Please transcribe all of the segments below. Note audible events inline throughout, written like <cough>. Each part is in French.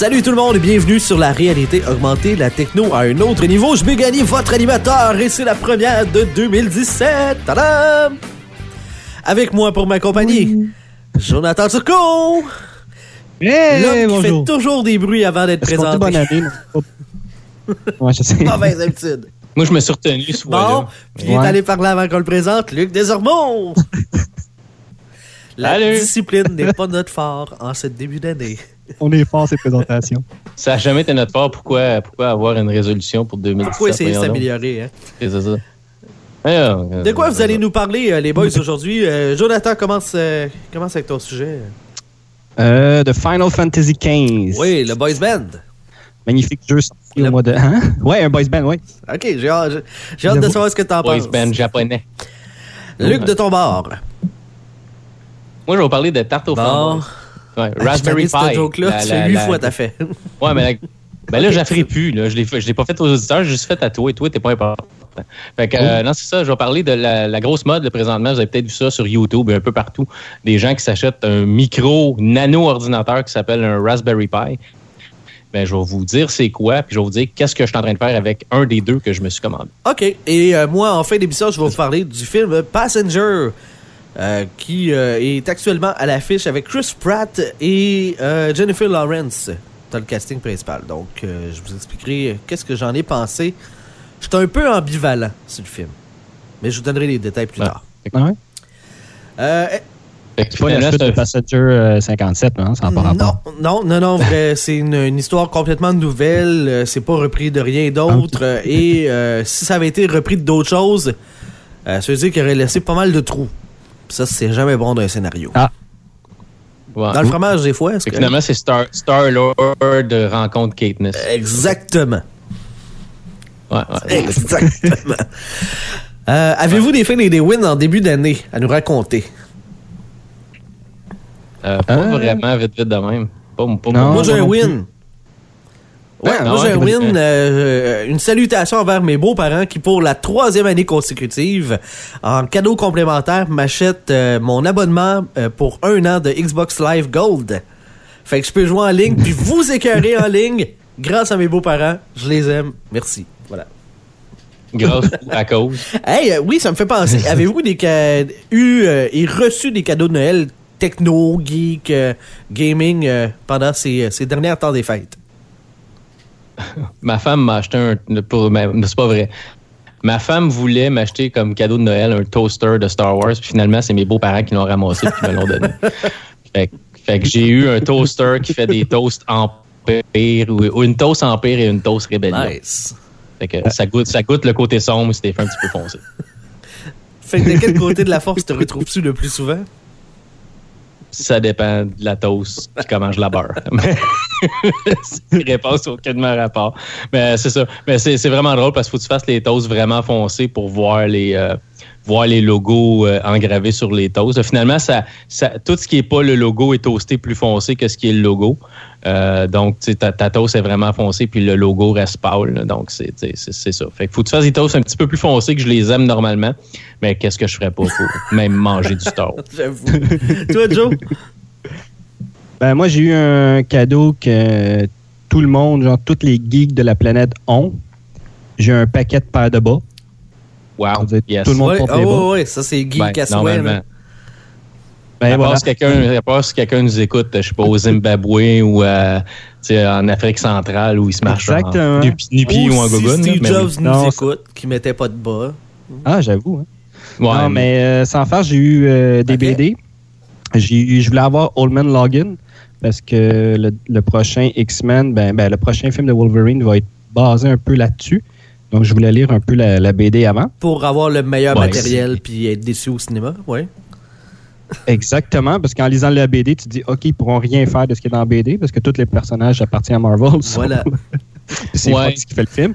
Salut tout le monde et bienvenue sur la réalité augmentée, la techno à un autre niveau. Je vais gagner votre animateur et c'est la première de 2017. Tadam! Avec moi pour ma compagnie, Jonathan Turcot. Hey, L'homme qui bonjour. fait toujours des bruits avant d'être présenté. bonne année? <laughs> Ouais, je sais. Mauvaise habitude. Moi, je me suis retenu ce Bon, puis il est Ouais. allé parler avant qu'on le présente, Luc Desormeaux. <laughs> La Salut. discipline n'est pas notre fort en ce début d'année. <laughs> On est fort ces présentations. Ça n'a jamais été notre part. Pourquoi, pourquoi avoir une résolution pour 2017? Pourquoi essayer de s'améliorer, hein? C'est ça. Euh, De quoi vous allez nous parler, euh, les boys, <laughs> aujourd'hui? Euh, Jonathan, commence, euh, commence avec ton sujet. Euh, de Final Fantasy XV. Oui, le boys band. Magnifique jeu sorti Le- au mois de. Hein? Ouais, un boys band, oui. OK, j'ai hâte, hâte de savoir ce que t'en Boys penses. band japonais. Luc, de ton bord. Moi, je vais vous parler de tarte aux Bon. Ouais, Ah, Raspberry cette Pi. joke-là, La- tu fais huit fois t'as <laughs> fait. Ouais, mais la- ben là, je la ferai plus. Là. Je l'ai je l'ai pas fait aux auditeurs, j'ai juste fait à toi. Et toi, t'es pas important. Fait que, Oh. euh, non, c'est ça. Je vais parler de la, la grosse mode là, présentement. Vous avez peut-être vu ça sur YouTube et un peu partout. Des gens qui s'achètent un micro nano ordinateur qui s'appelle un Raspberry Pi. Ben, je vais vous dire c'est quoi, puis je vais vous dire qu'est-ce que je suis en train de faire avec un des deux que je me suis commandé. OK, et euh, moi, en fin d'émission, je vais vous parler du film Passenger, euh, qui euh, est actuellement à l'affiche avec Chris Pratt et euh, Jennifer Lawrence dans le casting principal. Donc, euh, je vous expliquerai qu'est-ce que j'en ai pensé. J'étais un peu ambivalent sur le film, mais je vous donnerai les détails plus Ouais. tard. Ah ouais? Euh, Fait que C'est pas la de un- Passenger euh, 57, non? Ça n'a pas rapport. Non, non, non, <laughs> c'est une, une histoire complètement nouvelle. c'est pas repris de rien d'autre. euh, et euh, si ça avait été repris d'autres choses, euh, ça veut dire qu'il aurait laissé pas mal de trous. Ça, c'est jamais bon dans un scénario. Ah. Ouais. Dans le fromage, des fois, est-ce Fait que finalement, c'est Star, Star Lord rencontre Katniss. Exactement. Ouais, ouais. Exactement. Euh, Avez-vous des fins et des wins en début d'année à nous raconter? Euh, pas Euh. vraiment vite, vite de même. Pas, pas Non. moi, j'ai un win. Ouais, Ah, moi, j'ai ouais, un vas-y. win. euh, une salutation envers mes beaux-parents qui, pour la troisième année consécutive, en cadeau complémentaire, m'achètent euh, mon abonnement euh, pour un an de Xbox Live Gold. Fait que je peux jouer en ligne, puis vous écœurer en ligne grâce à mes beaux-parents. Je les aime. Merci. Voilà. Grâce à cause. Hey, oui, ça me fait penser. Avez-vous des eu et reçu des cadeaux de Noël techno, geek, gaming pendant ces, ces derniers temps des fêtes? <laughs> Ma femme m'a acheté un. Pour, ben, c'est pas vrai. Ma femme voulait m'acheter comme cadeau de Noël un toaster de Star Wars, puis finalement, c'est mes beaux-parents qui l'ont ramassé et qui me l'ont donné. <laughs> Fait, que- fait que j'ai eu un toaster qui fait des toasts Empire, ou, ou une toast Empire et une toast Rébellion. Nice. Fait que ça goûte, ça goûte le côté sombre si t'es fait un petit peu foncé. Fait que de quel côté de la force te retrouves-tu le plus souvent? Ça dépend de la toast et comment je la beurre. <laughs> Mais <laughs> réponse aucunement rapport. Mais c'est ça. Mais c'est c'est vraiment drôle parce qu'il faut que tu fasses les toasts vraiment foncés pour voir les, euh, voir les logos euh, engravés sur les toasts. Finalement, ça, ça, tout ce qui n'est pas le logo est toasté plus foncé que ce qui est le logo. Euh, donc, tu sais, ta, ta toast est vraiment foncée puis le logo reste pâle. là. Donc, c'est ça. Fait que faut que tu fasses des toasts un petit peu plus foncés que je les aime normalement. Mais qu'est-ce que je ferais pas pour <laughs> même manger du? <laughs> J'avoue. Toi, Joe? <laughs> Ben, moi, j'ai eu un cadeau que tout le monde, genre, tous les geeks de la planète ont. J'ai un paquet de paires de bas. Wow. Yes. tout le monde Ouais, porte ah les bas. ouais, ouais, ça c'est Ben, souhait, normalement. là. Ben, à, voilà. part si quelqu'un, à part si quelqu'un nous écoute, je sais pas, au Zimbabwe ou euh, en Afrique centrale où il se marche Exactement. en nupi, ou, en si gogoune. Steve mais Jobs nous Non, écoute, qui mettait pas de bas. Ah, j'avoue. hein. Ouais, non, mais euh, sans faire, j'ai eu euh, des. BD. J'ai je voulais avoir Old Man Logan parce que le, le prochain X-Men, ben, ben, le prochain film de Wolverine va être basé un peu là-dessus. Donc, je voulais lire un peu la, la BD avant. Pour avoir le meilleur Ouais, matériel puis être déçu au cinéma, ouais. Exactement, parce qu'en lisant la BD, tu te dis, OK, ils pourront rien faire de ce qui est dans la BD, parce que tous les personnages appartiennent à Marvel. <laughs> Voilà. <laughs> c'est Ouais. Fox qui fait le film.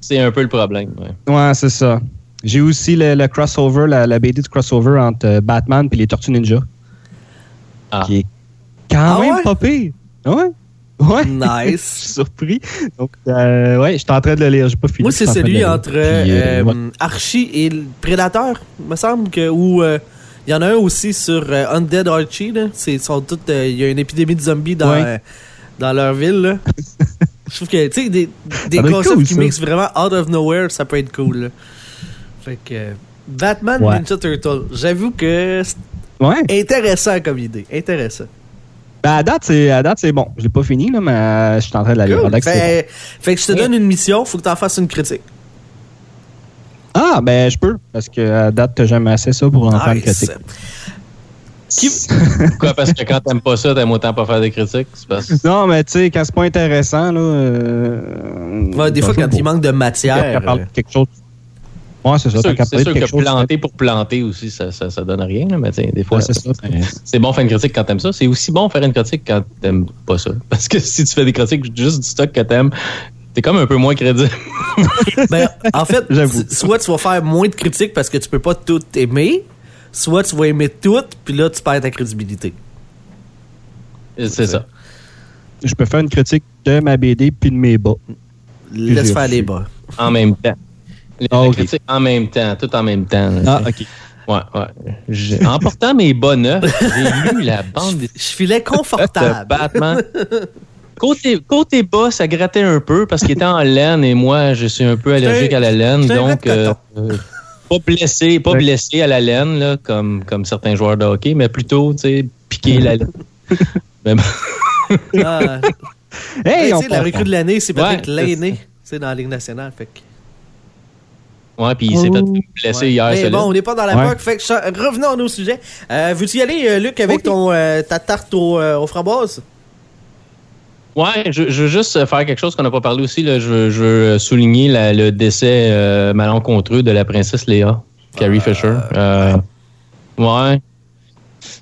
C'est un peu le problème. ouais. Ouais, c'est ça. J'ai aussi le, le crossover, la, la BD du crossover entre euh, Batman et les Tortues Ninja. Ah. Qui est quand Ah même ouais? pas pire. Ouais? Ouais. <laughs> Je suis Nice. surpris. Donc, euh, ouais, je suis en train de le lire. J'ai pas fini. Moi, c'est celui entre Puis, euh, euh. Archie et Prédateur, me semble que où euh, il y en a un aussi sur Undead Archie là. C'est sont toutes il y a une épidémie de zombies dans Ouais. dans leur ville là. <laughs> Je trouve que tu sais des, des concepts cool, qui ça. mixent vraiment out of nowhere, ça peut être cool. là. Fait que Batman Ouais. Ninja Turtle, j'avoue que Ouais. c'est intéressant comme idée, intéressant. Ben, à date, c'est, à date, c'est bon. Je l'ai pas fini, là, mais euh, je suis en train de la lire. Cool. Fait, que je te donne une mission, faut que tu en fasses une critique. Ah, ben, je peux. Parce que à date, j'aime assez ça pour en faire une critique. Qui- <laughs> Pourquoi? Parce que quand t'aimes pas ça, t'aimes autant pas faire des critiques. Parce Non, mais tu sais, quand c'est pas intéressant, là. Euh, Ouais, des fois quand il manque de matière. parler euh, de quelque chose. Ouais, c'est ça. c'est sûr, que chose. planter pour planter aussi, ça, ça, ça donne rien. là, mais des fois, Ouais, c'est bon faire une critique quand t'aimes ça. C'est aussi bon faire une critique quand t'aimes pas ça. <laughs> Parce que si tu fais des critiques juste du stock que t'aimes, t'es comme un peu moins crédible. <laughs> Ben, en fait, soit tu vas faire moins de critiques parce que tu peux pas tout aimer, soit tu vas aimer tout, puis là, tu perds ta crédibilité. C'est ça. Je peux faire une critique de ma BD puis de mes bas. Laisse faire les bas. En même temps. Les Ah, critiques en même temps, tout en même temps. là, Ah. OK. Ouais, ouais. En portant mes bas neufs, j'ai lu la <laughs> bande Je filais confortable. Batman. <laughs> Côté, côté bas, ça grattait un peu parce qu'il était en laine et moi, je suis un peu allergique à la laine. Donc, euh, euh, pas blessé, pas blessé à la laine, là, comme, comme certains joueurs de hockey, mais plutôt, tu sais, piqué la laine. <laughs> Mais bon, Ah. Hey, on la recrue de l'année, c'est peut-être Ouais, sais, dans la Ligue nationale. Fait que- ouais, puis il s'est fait blesser Ouais. hier, Mais celui-là. bon, on n'est pas dans la Ouais. Fait que revenons à nos sujets. Euh, Veux-tu y aller, euh, Luc, avec ton, euh, ta tarte au, euh, aux framboises? Ouais, je, je veux juste faire quelque chose qu'on n'a pas parlé aussi. Là. Je, veux, je veux souligner la- le décès euh, malencontreux de la princesse Léa, Carrie Fisher. Euh, ouais.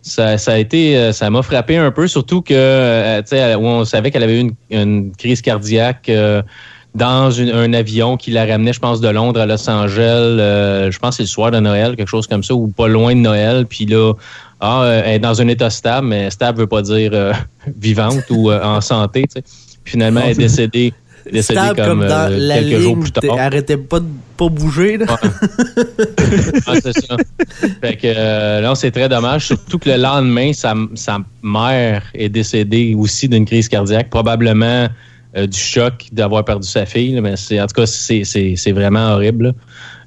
Ça, ça a été, ça m'a frappé un peu, surtout que, tu sais, où on savait qu'elle avait eu une, une crise cardiaque euh, dans une- un avion qui la ramenait, je pense, de Londres à Los Angeles. euh, je pense c'est le soir de Noël, quelque chose comme ça, ou pas loin de Noël. Puis là, ah, euh, elle est dans un état stable, mais stable veut pas dire euh, <laughs> vivante ou euh, en santé. tu sais. Puis finalement, elle est décédée, décédée Stable comme, comme dans euh, la quelques jours plus tard. arrêtait pas de pas bouger. Là. Ah, <laughs> c'est ça. Fait que euh, là, c'est très dommage. Surtout que le lendemain, sa, sa mère est décédée aussi d'une crise cardiaque, probablement euh, du choc d'avoir perdu sa fille. là, mais c'est, en tout cas, c'est, c'est, c'est vraiment horrible.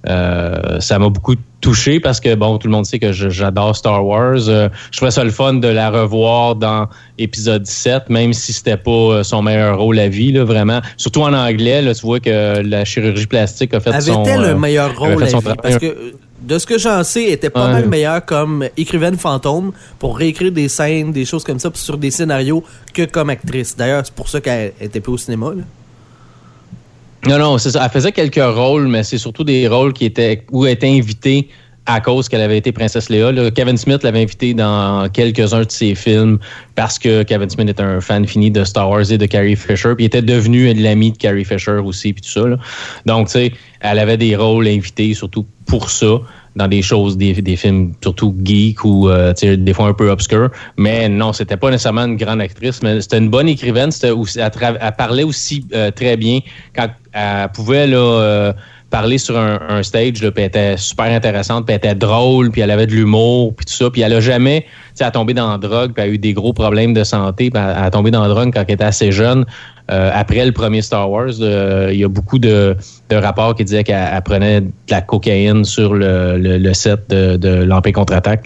Euh, ça m'a beaucoup touché parce que bon, tout le monde sait que j'adore Star Wars. Euh, je trouvais ça le fun de la revoir dans épisode 17, même si c'était pas euh, son meilleur rôle à vie, là, vraiment. Surtout en anglais, là, tu vois que la chirurgie plastique a fait son. Avait-elle euh, un meilleur avait rôle à son vie? Parce que euh, de ce que j'en sais, elle était pas Ouais. mal meilleure comme écrivaine fantôme pour réécrire des scènes, des choses comme ça, sur des scénarios que comme actrice. D'ailleurs, c'est pour ça qu'elle était plus au cinéma. Là. Non, non, c'est ça. Elle faisait quelques rôles, mais c'est surtout des rôles qui étaient où elle était invitée à cause qu'elle avait été princesse Léa. là. Kevin Smith l'avait invitée dans quelques-uns de ses films parce que Kevin Smith est un fan fini de Star Wars et de Carrie Fisher, puis était devenu l'ami de Carrie Fisher aussi, puis tout ça. là. Donc, tu sais, elle avait des rôles invités surtout pour ça dans des choses, des, films surtout geek ou euh, des fois un peu obscurs. Mais non, c'était pas nécessairement une grande actrice, mais c'était une bonne écrivaine. C'était aussi, elle, elle parlait aussi euh, très bien quand elle pouvait là, euh, parler sur un, stage, là, puis elle était super intéressante, puis elle était drôle, puis elle avait de l'humour, puis tout ça. Puis elle a jamais, tu sais, tombé dans la drogue, puis elle a eu des gros problèmes de santé, puis elle elle a tombé dans la drogue quand elle était assez jeune. Euh, après le premier Star Wars, euh, il y a beaucoup de, de rapports qui disaient qu'elle elle prenait de la cocaïne sur le, le, le set de, de l'Empire contre-attaque.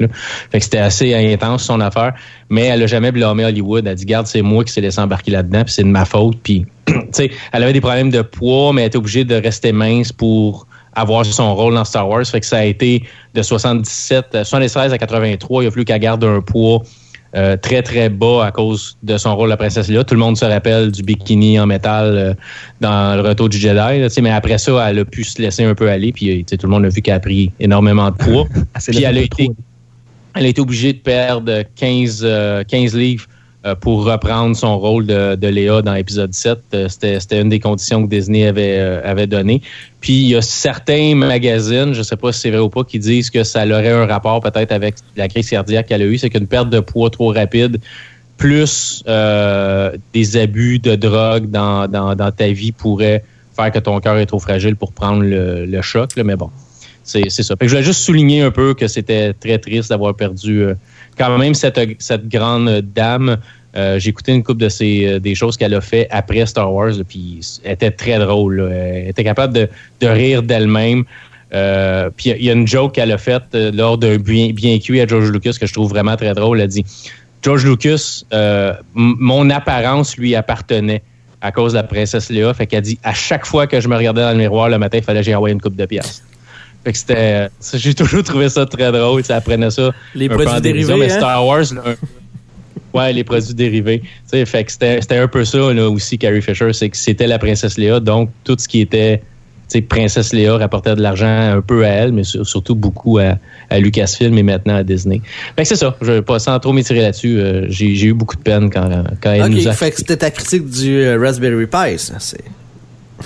Fait que c'était assez intense son affaire. Mais elle a jamais blâmé Hollywood. Elle dit, garde, c'est moi qui s'est laissé embarquer là-dedans, puis c'est de ma faute. Puis, <clears throat> elle avait des problèmes de poids, mais elle était obligée de rester mince pour avoir son rôle dans Star Wars. Fait que ça a été de 77, euh, 76 à 83, il a fallu qu'elle garde un poids euh, très très bas à cause de son rôle de princesse Léa. Tout le monde se rappelle du bikini en métal euh, dans le retour du Jedi. là, tu sais, mais après ça, elle a pu se laisser un peu aller. Puis euh, tout le monde a vu qu'elle a pris énormément de poids. <laughs> Puis le elle a été- elle a été obligée de perdre 15, 15 livres pour reprendre son rôle de, de Léa dans l'épisode 7. C'était une des conditions que Disney avait, avait données. Puis il y a certains magazines, je ne sais pas si c'est vrai ou pas, qui disent que ça aurait un rapport peut-être avec la crise cardiaque qu'elle a eue. C'est qu'une perte de poids trop rapide plus euh, des abus de drogue dans, dans, dans, ta vie pourraient faire que ton cœur est trop fragile pour prendre le, le choc. Là, mais bon, c'est ça. Je voulais juste souligner un peu que c'était très triste d'avoir perdu euh, quand même cette, grande dame. Euh, j'ai écouté une couple de ces des choses qu'elle a fait après Star Wars, puis elle était très drôle. Elle était capable de, rire d'elle-même. Euh, puis il y a une joke qu'elle a faite lors d'un bien, cuit à George Lucas que je trouve vraiment très drôle. Elle dit George Lucas, euh, mon apparence lui appartenait à cause de la princesse Léa. Fait qu'elle dit à chaque fois que je me regardais dans le miroir le matin, il fallait que j'y une coupe de pièces. Fait que c'était. J'ai toujours trouvé ça très drôle. Ça apprenait ça. Les produits dérivés. Mais hein? Star Wars, là, ouais, les produits dérivés. T'sais, fait que c'était un peu ça là, aussi, Carrie Fisher, c'est que c'était la princesse Léa. Donc, tout ce qui était Princesse Léa rapportait de l'argent un peu à elle, mais surtout beaucoup à, Lucasfilm et maintenant à Disney. Fait que c'est ça. Je vais pas sans trop m'étirer là-dessus. Euh, j'ai eu beaucoup de peine quand, quand elle nous a. Fait que c'était ta critique du euh, Raspberry Pi, ça. C'est...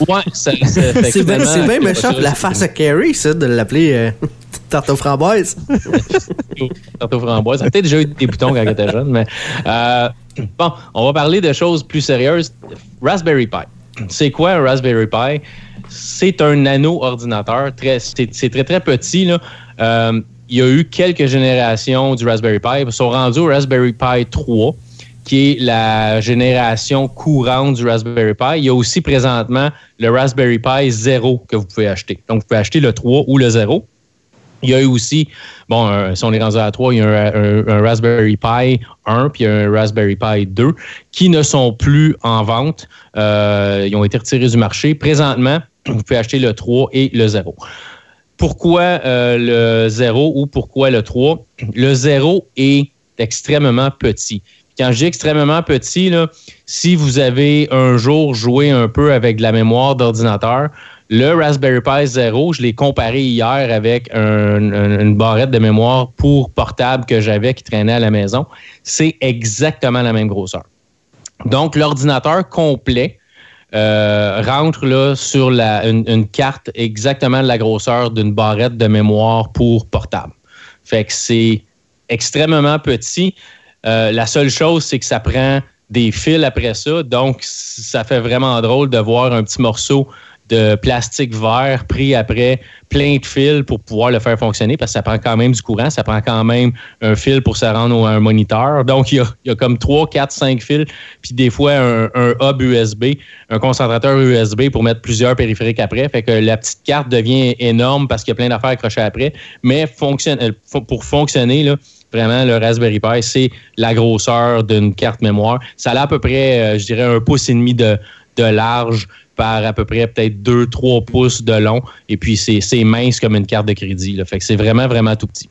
Ouais, <laughs> c'est bien, bien méchant la face à Carrie, ça, de l'appeler euh, <laughs> tarte aux framboises. <laughs> tarte aux framboises. Ça a peut-être déjà eu des boutons quand elle était jeune, mais euh, bon, on va parler de choses plus sérieuses. Raspberry Pi. C'est quoi un Raspberry Pi? c'est un nano-ordinateur. c'est très, très petit. Euh, il y a eu quelques générations du Raspberry Pi. Ils sont rendus au Raspberry Pi 3, qui est la génération courante du Raspberry Pi. Il y a aussi présentement le Raspberry Pi 0 que vous pouvez acheter. Donc, vous pouvez acheter le 3 ou le 0. Il y a eu aussi, bon, si on est rendu à 3, il y a un, Raspberry Pi 1 puis un Raspberry Pi 2 qui ne sont plus en vente. Euh, ils ont été retirés du marché. Présentement, vous pouvez acheter le 3 et le 0. Pourquoi euh, le 0 ou pourquoi le 3? Le 0 est extrêmement petit. Quand je dis extrêmement petit, si vous avez un jour joué un peu avec de la mémoire d'ordinateur, le Raspberry Pi 0, je l'ai comparé hier avec une barrette de mémoire pour portable que j'avais qui traînait à la maison. C'est exactement la même grosseur. Donc, l'ordinateur complet euh, rentre sur une, carte exactement de la grosseur d'une barrette de mémoire pour portable. C'est extrêmement petit. Euh, la seule chose, c'est que ça prend des fils après ça. Donc, ça fait vraiment drôle de voir un petit morceau de plastique vert pris après plein de fils pour pouvoir le faire fonctionner parce que ça prend quand même du courant, ça prend quand même un fil pour se rendre à un moniteur. Donc, il y a, comme 3, 4, 5 fils, puis des fois un, hub USB, un concentrateur USB pour mettre plusieurs périphériques après. Fait que la petite carte devient énorme parce qu'il y a plein d'affaires accrochées après. Mais euh, pour fonctionner, là, vraiment, le Raspberry Pi, c'est la grosseur d'une carte mémoire. Ça a à peu près, euh, je dirais, un pouce et demi de, de large par à peu près peut-être 2-3 pouces de long. Et puis, c'est mince comme une carte de crédit. Là. Fait que c'est vraiment, vraiment tout petit.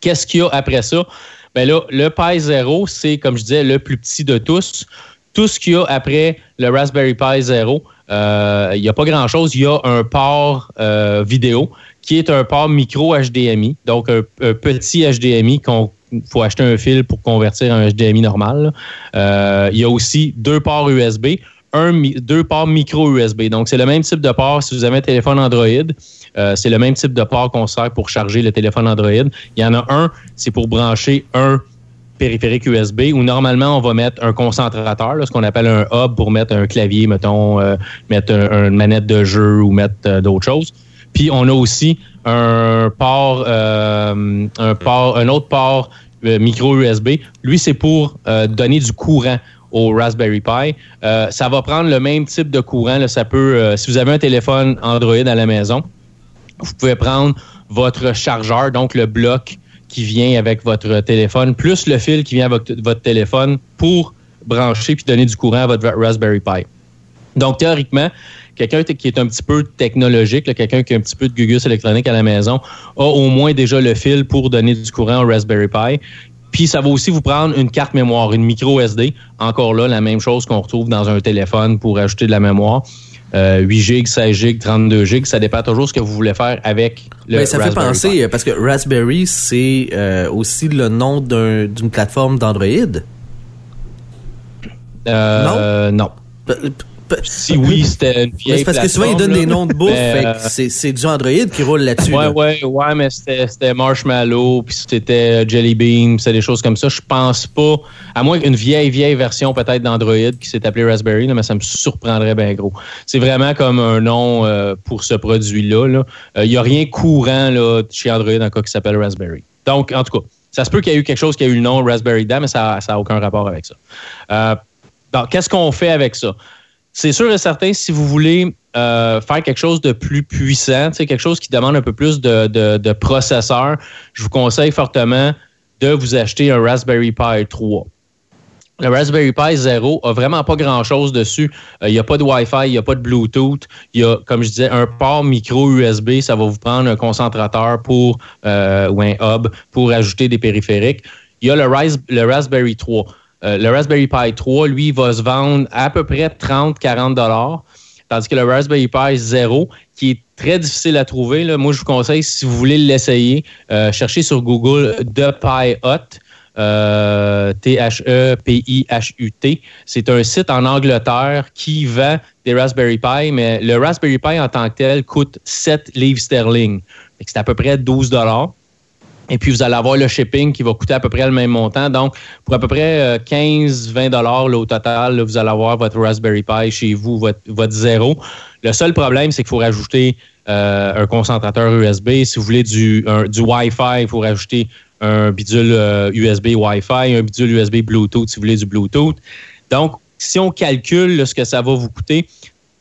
Qu'est-ce qu'il y a après ça? Ben là, le Pi 0, c'est, comme je disais, le plus petit de tous. Tout ce qu'il y a après le Raspberry Pi 0, euh, il n'y a pas grand-chose. Il y a un port euh, vidéo qui est un port micro HDMI, donc un, petit HDMI qu'on faut acheter un fil pour convertir en HDMI normal. Euh, il y a aussi deux ports USB, un, deux ports micro USB. Donc, c'est le même type de port si vous avez un téléphone Android. Euh, c'est le même type de port qu'on sert pour charger le téléphone Android. Il y en a un, c'est pour brancher un périphérique USB où normalement on va mettre un concentrateur, ce qu'on appelle un hub pour mettre un clavier, mettons, euh, mettre une manette de jeu ou mettre euh, d'autres choses. Puis on a aussi un port, un port, un autre port micro USB. Lui, c'est pour donner du courant au Raspberry Pi. Euh, ça va prendre le même type de courant. Ça peut, euh, si vous avez un téléphone Android à la maison, vous pouvez prendre votre chargeur, donc le bloc qui vient avec votre téléphone, plus le fil qui vient avec votre téléphone pour brancher puis donner du courant à votre Raspberry Pi. Donc, théoriquement, quelqu'un qui est un petit peu technologique, quelqu'un qui a un petit peu de gugus électronique à la maison, a au moins déjà le fil pour donner du courant au Raspberry Pi. Puis ça va aussi vous prendre une carte mémoire, une micro SD. Encore là, la même chose qu'on retrouve dans un téléphone pour ajouter de la mémoire. 8 GB, 16 GB, 32 GB. Ça dépend toujours ce que vous voulez faire avec le Mais ça fait Raspberry penser, Pi. euh, parce que Raspberry, c'est euh, aussi le nom d'un- d'une plateforme d'Android? Euh, non? P- Si oui, c'était une vieille C'est parce que souvent, ils donnent des noms de bouffe. Euh, c'est c'est du Android qui roule là-dessus. Ouais, là. ouais, ouais, mais c'était Marshmallow, puis c'était euh, Jelly Bean, c'était des choses comme ça. Je pense pas, à moins qu'une vieille, vieille version peut-être d'Android qui s'est appelée Raspberry, là, mais ça me surprendrait bien gros. C'est vraiment comme un nom euh, pour ce produit-là. là. Euh, Il n'y a rien courant là, chez Android en cas qui s'appelle Raspberry. Donc, en tout cas, ça se peut qu'il y ait eu quelque chose qui a eu le nom Raspberry dedans, mais ça n'a aucun rapport avec ça. Euh, donc, qu'est-ce qu'on fait avec ça? C'est sûr et certain, si vous voulez euh, faire quelque chose de plus puissant, quelque chose qui demande un peu plus de, processeur, je vous conseille fortement de vous acheter un Raspberry Pi 3. Le Raspberry Pi 0 a vraiment pas grand-chose dessus. Euh, Il n'y a pas de Wi-Fi, il n'y a pas de Bluetooth. Il y a, comme je disais, un port micro USB. Ça va vous prendre un concentrateur pour euh, ou un hub pour ajouter des périphériques. Il y a le, le Raspberry 3. Euh, le Raspberry Pi 3, lui, va se vendre à peu près 30-40 dollars. Tandis que le Raspberry Pi 0, qui est très difficile à trouver, moi, je vous conseille, si vous voulez l'essayer, euh, cherchez sur Google The Pi Hut. euh, T-H-E-P-I-H-U-T. C'est un site en Angleterre qui vend des Raspberry Pi, mais le Raspberry Pi en tant que tel coûte 7 livres sterling. C'est à peu près 12 dollars. Et puis, vous allez avoir le shipping qui va coûter à peu près le même montant. Donc, pour à peu près 15-20 dollars au total, vous allez avoir votre Raspberry Pi chez vous, votre, zéro. Le seul problème, c'est qu'il faut rajouter euh, un concentrateur USB. Si vous voulez du, Wi-Fi, il faut rajouter un bidule euh, USB Wi-Fi, un bidule USB Bluetooth si vous voulez du Bluetooth. Donc, si on calcule ce que ça va vous coûter,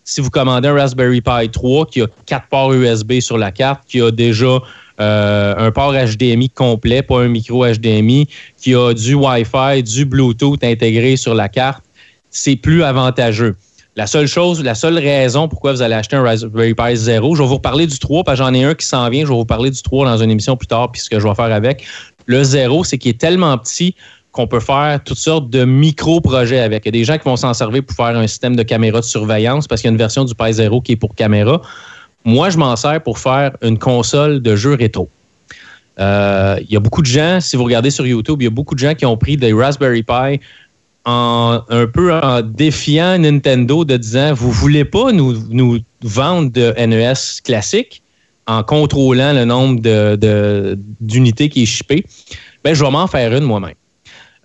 si vous commandez un Raspberry Pi 3 qui a quatre ports USB sur la carte, qui a déjà euh, un port HDMI complet, pas un micro HDMI, qui a du Wi-Fi, du Bluetooth intégré sur la carte, c'est plus avantageux. La seule chose, la seule raison pourquoi vous allez acheter un Raspberry Pi 0, je vais vous reparler du 3, parce que j'en ai un qui s'en vient, je vais vous parler du 3 dans une émission plus tard, puis ce que je vais faire avec. Le 0, c'est qu'il est tellement petit qu'on peut faire toutes sortes de micro-projets avec. Il y a des gens qui vont s'en servir pour faire un système de caméra de surveillance parce qu'il y a une version du Pi 0 qui est pour caméra. Moi, je m'en sers pour faire une console de jeux rétro. Euh, Il y a beaucoup de gens, si vous regardez sur YouTube, il y a beaucoup de gens qui ont pris des Raspberry Pi en, un peu en défiant Nintendo de disant Vous voulez pas nous, nous vendre de NES classique en contrôlant le nombre de- de- d'unités qui est shippé. Ben, je vais m'en faire une moi-même.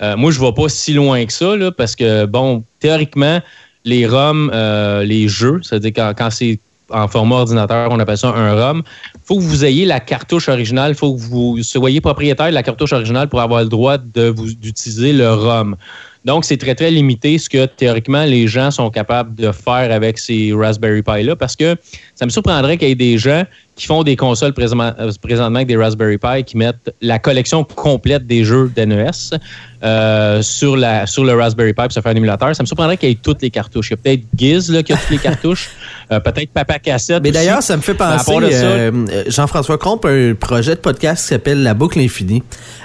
Euh, moi, je ne vais pas si loin que ça, là, parce que, bon, théoriquement, les ROM, euh, les jeux, c'est-à-dire quand c'est en format ordinateur, on appelle ça un ROM, il faut que vous ayez la cartouche originale, il faut que vous soyez propriétaire de la cartouche originale pour avoir le droit d'utiliser le ROM. Donc, c'est très, très limité ce que théoriquement les gens sont capables de faire avec ces Raspberry Pi-là parce que ça me surprendrait qu'il y ait des gens qui font des consoles présentement, euh, présentement avec des Raspberry Pi qui mettent la collection complète des jeux d'NES euh, sur le Raspberry Pi pour se faire un émulateur. Ça me surprendrait qu'il y ait toutes les cartouches. Il y a peut-être Giz là, qui a toutes les cartouches, <laughs> euh, peut-être Papa Cassette. Mais d'ailleurs, ça me fait penser, euh, euh, Jean-François Compe a un projet de podcast qui s'appelle La Boucle Infinie.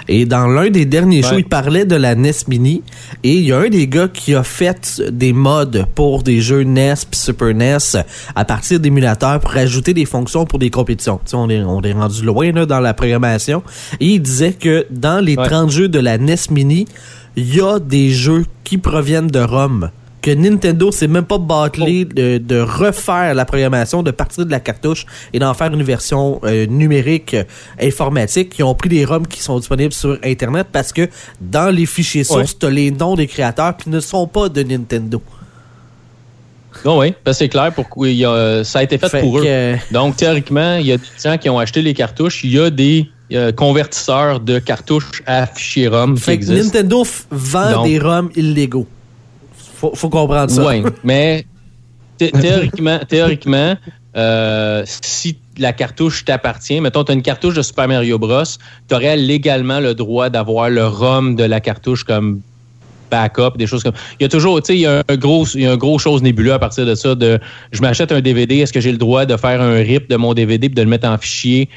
Et dans l'un des derniers shows, il parlait de la NES Mini. Et il y a un des gars qui a fait des mods pour des jeux NES puis Super NES à partir d'émulateurs pour ajouter des fonctions pour des compétitions. On est, on est rendu loin là, dans la programmation. Et il disait que dans les Ouais. 30 jeux de la NES Mini, il y a des jeux qui proviennent de ROM que Nintendo s'est même pas bâclé de, de refaire la programmation, de partir de la cartouche et d'en faire une version euh, numérique euh, informatique. Ils ont pris des ROM qui sont disponibles sur Internet parce que dans les fichiers sources, t'as les noms des créateurs qui ne sont pas de Nintendo. Non, oui, ben, c'est clair. Il a- ça a été fait, Fait pour eux. que, Donc, théoriquement, il y a des gens qui ont acheté les cartouches. Il y a des euh, convertisseurs de cartouches à fichiers ROM fait existent. Nintendo vend Donc- des ROM illégaux. Faut, faut comprendre ça. Oui, mais thé- <laughs> théoriquement, théoriquement euh, si la cartouche t'appartient, mettons, tu as une cartouche de Super Mario Bros, tu aurais légalement le droit d'avoir le ROM de la cartouche comme backup, des choses comme. Il y a toujours, tu sais, il y a un gros, il y a un gros chose nébuleux à partir de ça. De, je m'achète un DVD, est-ce que j'ai le droit de faire un rip de mon DVD et de le mettre en fichier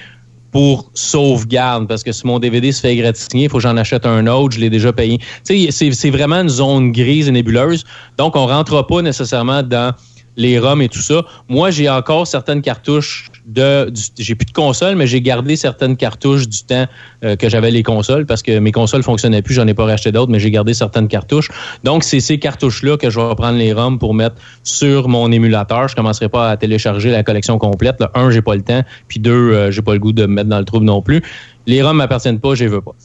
pour sauvegarde? Parce que si mon DVD se fait égratigner, il faut que j'en achète un autre, je l'ai déjà payé. Tu sais, c'est, vraiment une zone grise et nébuleuse. Donc, on rentrera pas nécessairement dans les ROM et tout ça. Moi, j'ai encore certaines cartouches de. J'ai plus de console, mais j'ai gardé certaines cartouches du temps euh, que j'avais les consoles parce que mes consoles fonctionnaient plus. J'en ai pas racheté d'autres, mais j'ai gardé certaines cartouches. Donc, c'est ces cartouches-là que je vais prendre les ROM pour mettre sur mon émulateur. Je commencerai pas à télécharger la collection complète. Là. Un, j'ai pas le temps. Puis deux, euh, j'ai pas le goût de me mettre dans le trouble non plus. Les ROM m'appartiennent pas, je veux pas.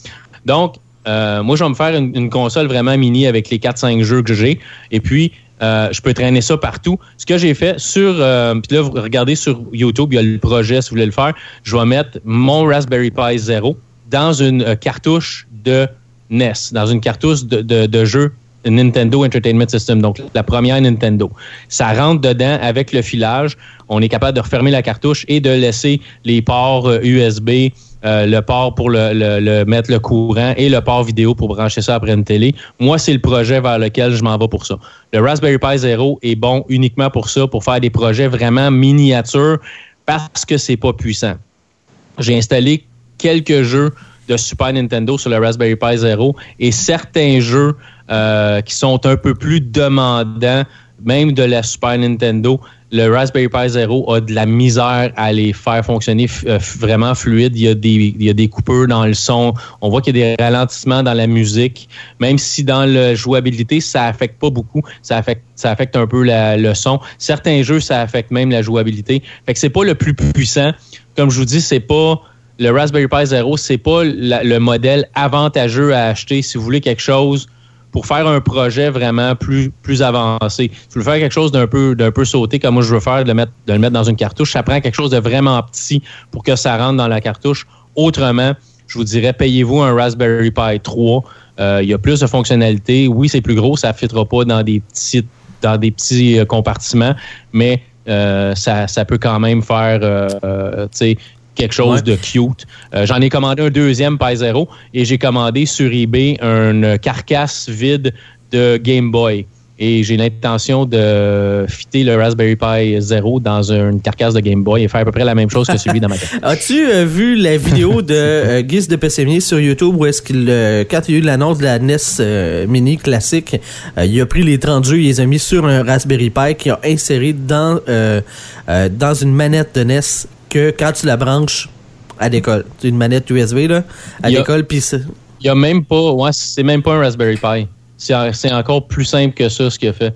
Donc, euh, moi, je vais me faire une, une console vraiment mini avec les 4-5 jeux que j'ai. Et puis, euh, je peux traîner ça partout. Ce que j'ai fait sur, euh, puis là, vous regardez sur YouTube, il y a le projet si vous voulez le faire. Je vais mettre mon Raspberry Pi 0 dans une euh, cartouche de NES, dans une cartouche de, de, de jeu Nintendo Entertainment System, donc la première Nintendo. Ça rentre dedans avec le filage. On est capable de refermer la cartouche et de laisser les ports USB euh, le port pour le, mettre le courant et le port vidéo pour brancher ça après une télé. Moi, c'est le projet vers lequel je m'en vais pour ça. Le Raspberry Pi Zero est bon uniquement pour ça, pour faire des projets vraiment miniatures parce que c'est pas puissant. J'ai installé quelques jeux de Super Nintendo sur le Raspberry Pi Zero et certains jeux euh, qui sont un peu plus demandants, même de la Super Nintendo, le Raspberry Pi Zero a de la misère à les faire fonctionner euh, vraiment fluide. Il y, a des, il y a des coupures dans le son. On voit qu'il y a des ralentissements dans la musique. Même si dans la jouabilité, ça affecte pas beaucoup. Ça affecte, ça affecte un peu le son. Certains jeux, ça affecte même la jouabilité. Fait que c'est pas le plus puissant. Comme je vous dis, c'est pas le Raspberry Pi Zero, c'est pas le modèle avantageux à acheter si vous voulez quelque chose pour faire un projet vraiment plus, plus avancé. Vous voulez faire quelque chose d'un peu, d'un peu sauté, comme moi je veux faire, de le, mettre, de le mettre dans une cartouche, ça prend quelque chose de vraiment petit pour que ça rentre dans la cartouche. Autrement, je vous dirais, payez-vous un Raspberry Pi 3. Euh, il y a plus de fonctionnalités. Oui, c'est plus gros, ça ne fitera pas dans des petits, dans des petits compartiments, mais euh, ça, ça peut quand même faire euh, tu quelque chose ouais. de cute. Euh, J'en ai commandé un deuxième Pi Zero et j'ai commandé sur eBay une carcasse vide de Game Boy. Et j'ai l'intention de fitter le Raspberry Pi Zero dans une carcasse de Game Boy et faire à peu près la même chose que celui dans ma tête. <laughs> As-tu euh, vu la vidéo de euh, Guise de Pessemier sur YouTube où est-ce qu'il, euh, quand il y a eu l'annonce de la NES Mini classique, il a pris les 30 jeux, il les a mis sur un Raspberry Pi qu'il a inséré dans, dans une manette de NES que quand tu la branches, elle décolle. C'est une manette USB, là, elle décolle, puis Il y a même pas, ouais, c'est même pas un Raspberry Pi. C'est encore plus simple que ça, ce qu'il a fait.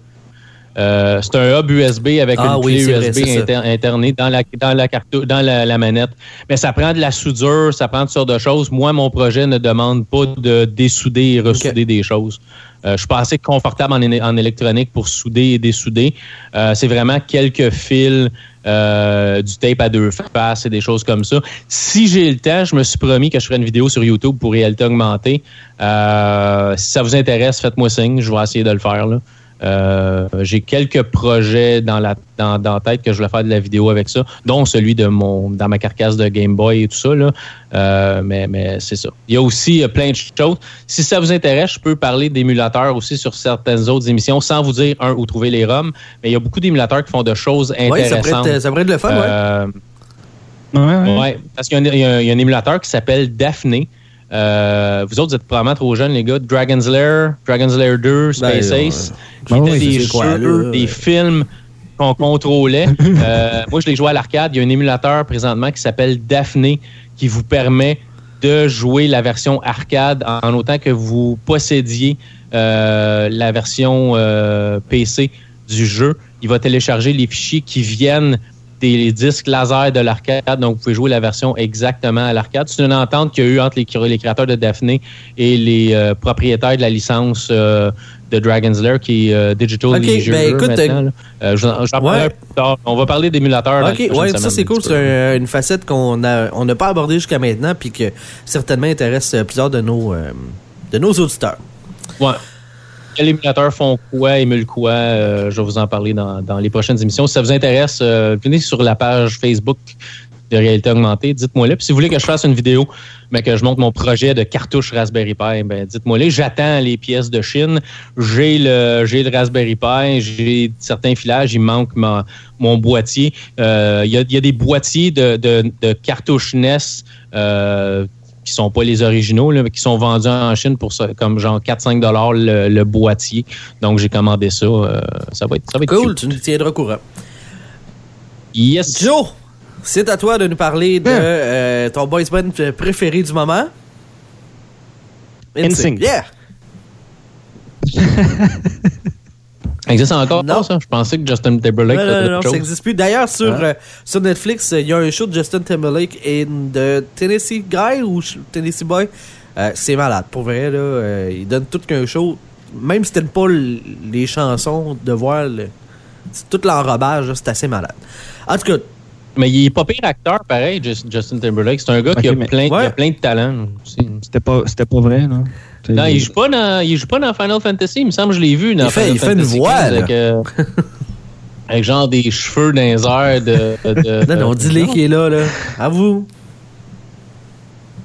Euh, c'est un hub USB avec ah, une oui, clé vrai, USB inter internée dans la dans la carte dans la, la, manette. Mais ça prend de la soudure, ça prend toutes sortes de choses. Moi, mon projet ne demande pas de dessouder et ressouder okay. des choses. Euh, je suis pas assez confortable en, en, électronique pour souder et dessouder. Euh, c'est vraiment quelques fils, euh, du tape à deux faces et des choses comme ça. Si j'ai le temps, je me suis promis que je ferai une vidéo sur YouTube pour réalité augmentée. Si ça vous intéresse, faites-moi signe. Je vais essayer de le faire. Là. Euh, j'ai quelques projets dans la dans, dans la tête que je voulais faire de la vidéo avec ça, dont celui de mon dans ma carcasse de Game Boy et tout ça. Là. Euh, mais mais c'est ça. Il y a aussi plein de choses. Si ça vous intéresse, je peux parler d'émulateurs aussi sur certaines autres émissions sans vous dire un où trouver les ROM. Mais il y a beaucoup d'émulateurs qui font de choses intéressantes. Oui, ça pourrait être, ça pourrait être le fun, euh, ouais. Ouais, ouais. ouais. parce qu'il y, y, y, a un émulateur qui s'appelle Daphne. Euh, vous autres, vous êtes probablement trop jeunes, les gars. Dragon's Lair, Dragon's Lair 2, Space ben, Ace, qui ben, étaient oui, des jeux, des films qu'on contrôlait. <laughs> euh, moi, je les jouais à l'arcade. Il y a un émulateur présentement qui s'appelle Daphne qui vous permet de jouer la version arcade en autant que vous possédiez euh, la version PC du jeu. Il va télécharger les fichiers qui viennent des disques laser de l'arcade, donc vous pouvez jouer la version exactement à l'arcade. C'est une entente qu'il y a eu entre les, les, créateurs de Daphne et les euh, propriétaires de la licence euh, de Dragon's Lair, qui est euh, Digital okay, Leisure ben, écoute, maintenant. j'en ouais. On va parler d'émulateurs. Ok, ouais, ça c'est cool. C'est une facette qu'on n'a on n'a pas abordée jusqu'à maintenant, puis que certainement intéresse plusieurs de nos, de nos auditeurs. Ouais quels émulateurs font quoi, émulent quoi. Euh, je vais vous en parler dans, dans, les prochaines émissions. Si ça vous intéresse, euh, venez sur la page Facebook de réalité augmentée, dites-moi là. Puis si vous voulez que je fasse une vidéo, mais que je montre mon projet de cartouche Raspberry Pi, ben dites-moi là. J'attends les pièces de Chine. J'ai le j'ai le Raspberry Pi, j'ai certains filages, il manque ma, mon boîtier. Il euh, y, a, y, a, des boîtiers de, de, de cartouches NES qui sont pas les originaux, là, mais qui sont vendus en Chine pour ça, comme genre 4-5 dollars le, le boîtier. Donc j'ai commandé ça. euh, ça va être, ça va être Cool, cute. tu nous tiendras au courant. Yes. Joe, c'est à toi de nous parler de Hein? euh, ton boys band préféré du moment. NSYNC. Yeah! <laughs> Existe encore Non. ça? Je pensais que Justin Timberlake Non, non, non, ça n'existe plus. D'ailleurs, sur, Ah. euh, sur Netflix, euh, il y a un show de Justin Timberlake et de Tennessee Guy ou Tennessee Boy? Euh, c'est malade. Pour vrai, là, euh, il donne tout qu'un show. Même si t'aimes pas les chansons, de voir le, c'est tout l'enrobage, c'est assez malade. En tout cas, Mais il est pas pire acteur, pareil, Just- Justin Timberlake. C'est un gars qui, a mais- plein, qui a plein de talent. C'était pas, c'était pas vrai, là. Non, il joue pas dans, il joue pas dans Final Fantasy. Il me semble que je l'ai vu dans Il fait- Final il fait une Fantasy voix, 15 là. Avec, euh, <laughs> avec genre des cheveux dans les airs de. de- non, non, dis-les qu'il est là, là. À vous.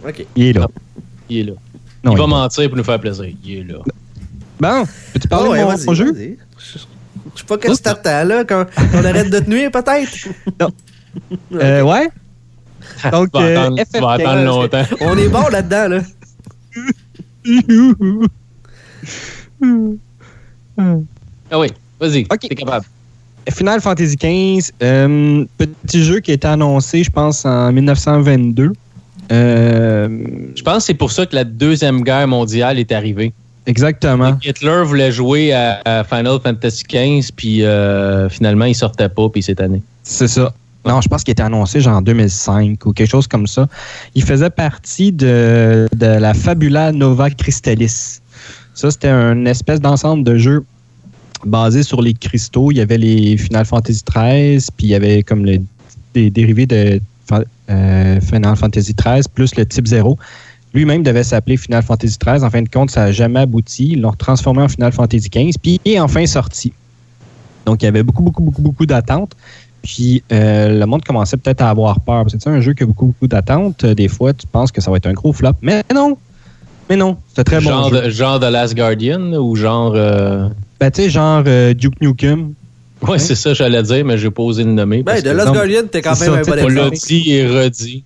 OK. Il est là. Il est là. Non, il va mentir pour nous faire plaisir. Il est là. Bon, peux-tu parler Ah ouais, de mon, jeu? Je sais pas qu'est-ce que t'attends, là, qu'on qu'on arrête de te nuire, peut-être? <laughs> Euh, ouais. <laughs> Donc, Tu vas euh, attendre, tu vas FF15. attendre longtemps. On est bon là-dedans, là. Ah oui, vas-y. Ok. T'es capable. Final Fantasy XV, euh, petit jeu qui a été annoncé, je pense, en 1922. Euh, Je pense que c'est pour ça que la Deuxième Guerre mondiale est arrivée. exactement. Hitler voulait jouer à, à Final Fantasy XV, puis euh, finalement, il sortait pas, puis cette année. C'est ça. Non, je pense qu'il était annoncé genre en 2005 ou quelque chose comme ça. Il faisait partie de, de la Fabula Nova Crystallis. Ça, c'était une espèce d'ensemble de jeux basés sur les cristaux. Il y avait les Final Fantasy XIII, puis il y avait comme les, des dérivés de euh, Final Fantasy XIII, plus le type 0. Lui-même devait s'appeler Final Fantasy XIII. En fin de compte, ça n'a jamais abouti. Ils l'ont transformé en Final Fantasy XV, puis il est enfin sorti. Donc, il y avait beaucoup, beaucoup, beaucoup, beaucoup d'attentes. Puis euh, le monde commençait peut-être à avoir peur. Parce que c'est un jeu qui a beaucoup, beaucoup d'attentes. Euh, Des fois, tu penses que ça va être un gros flop. Mais non! Mais non, c'est très bon genre, jeu. de, genre The Last Guardian ou genre. euh, Ben, tu sais, genre euh, Duke Nukem. Ouais, c'est ça, j'allais dire, mais j'ai pas osé le nommer. Ben, Lost non, Guardian, t'es quand même ça, un bon on l'a dit et redit.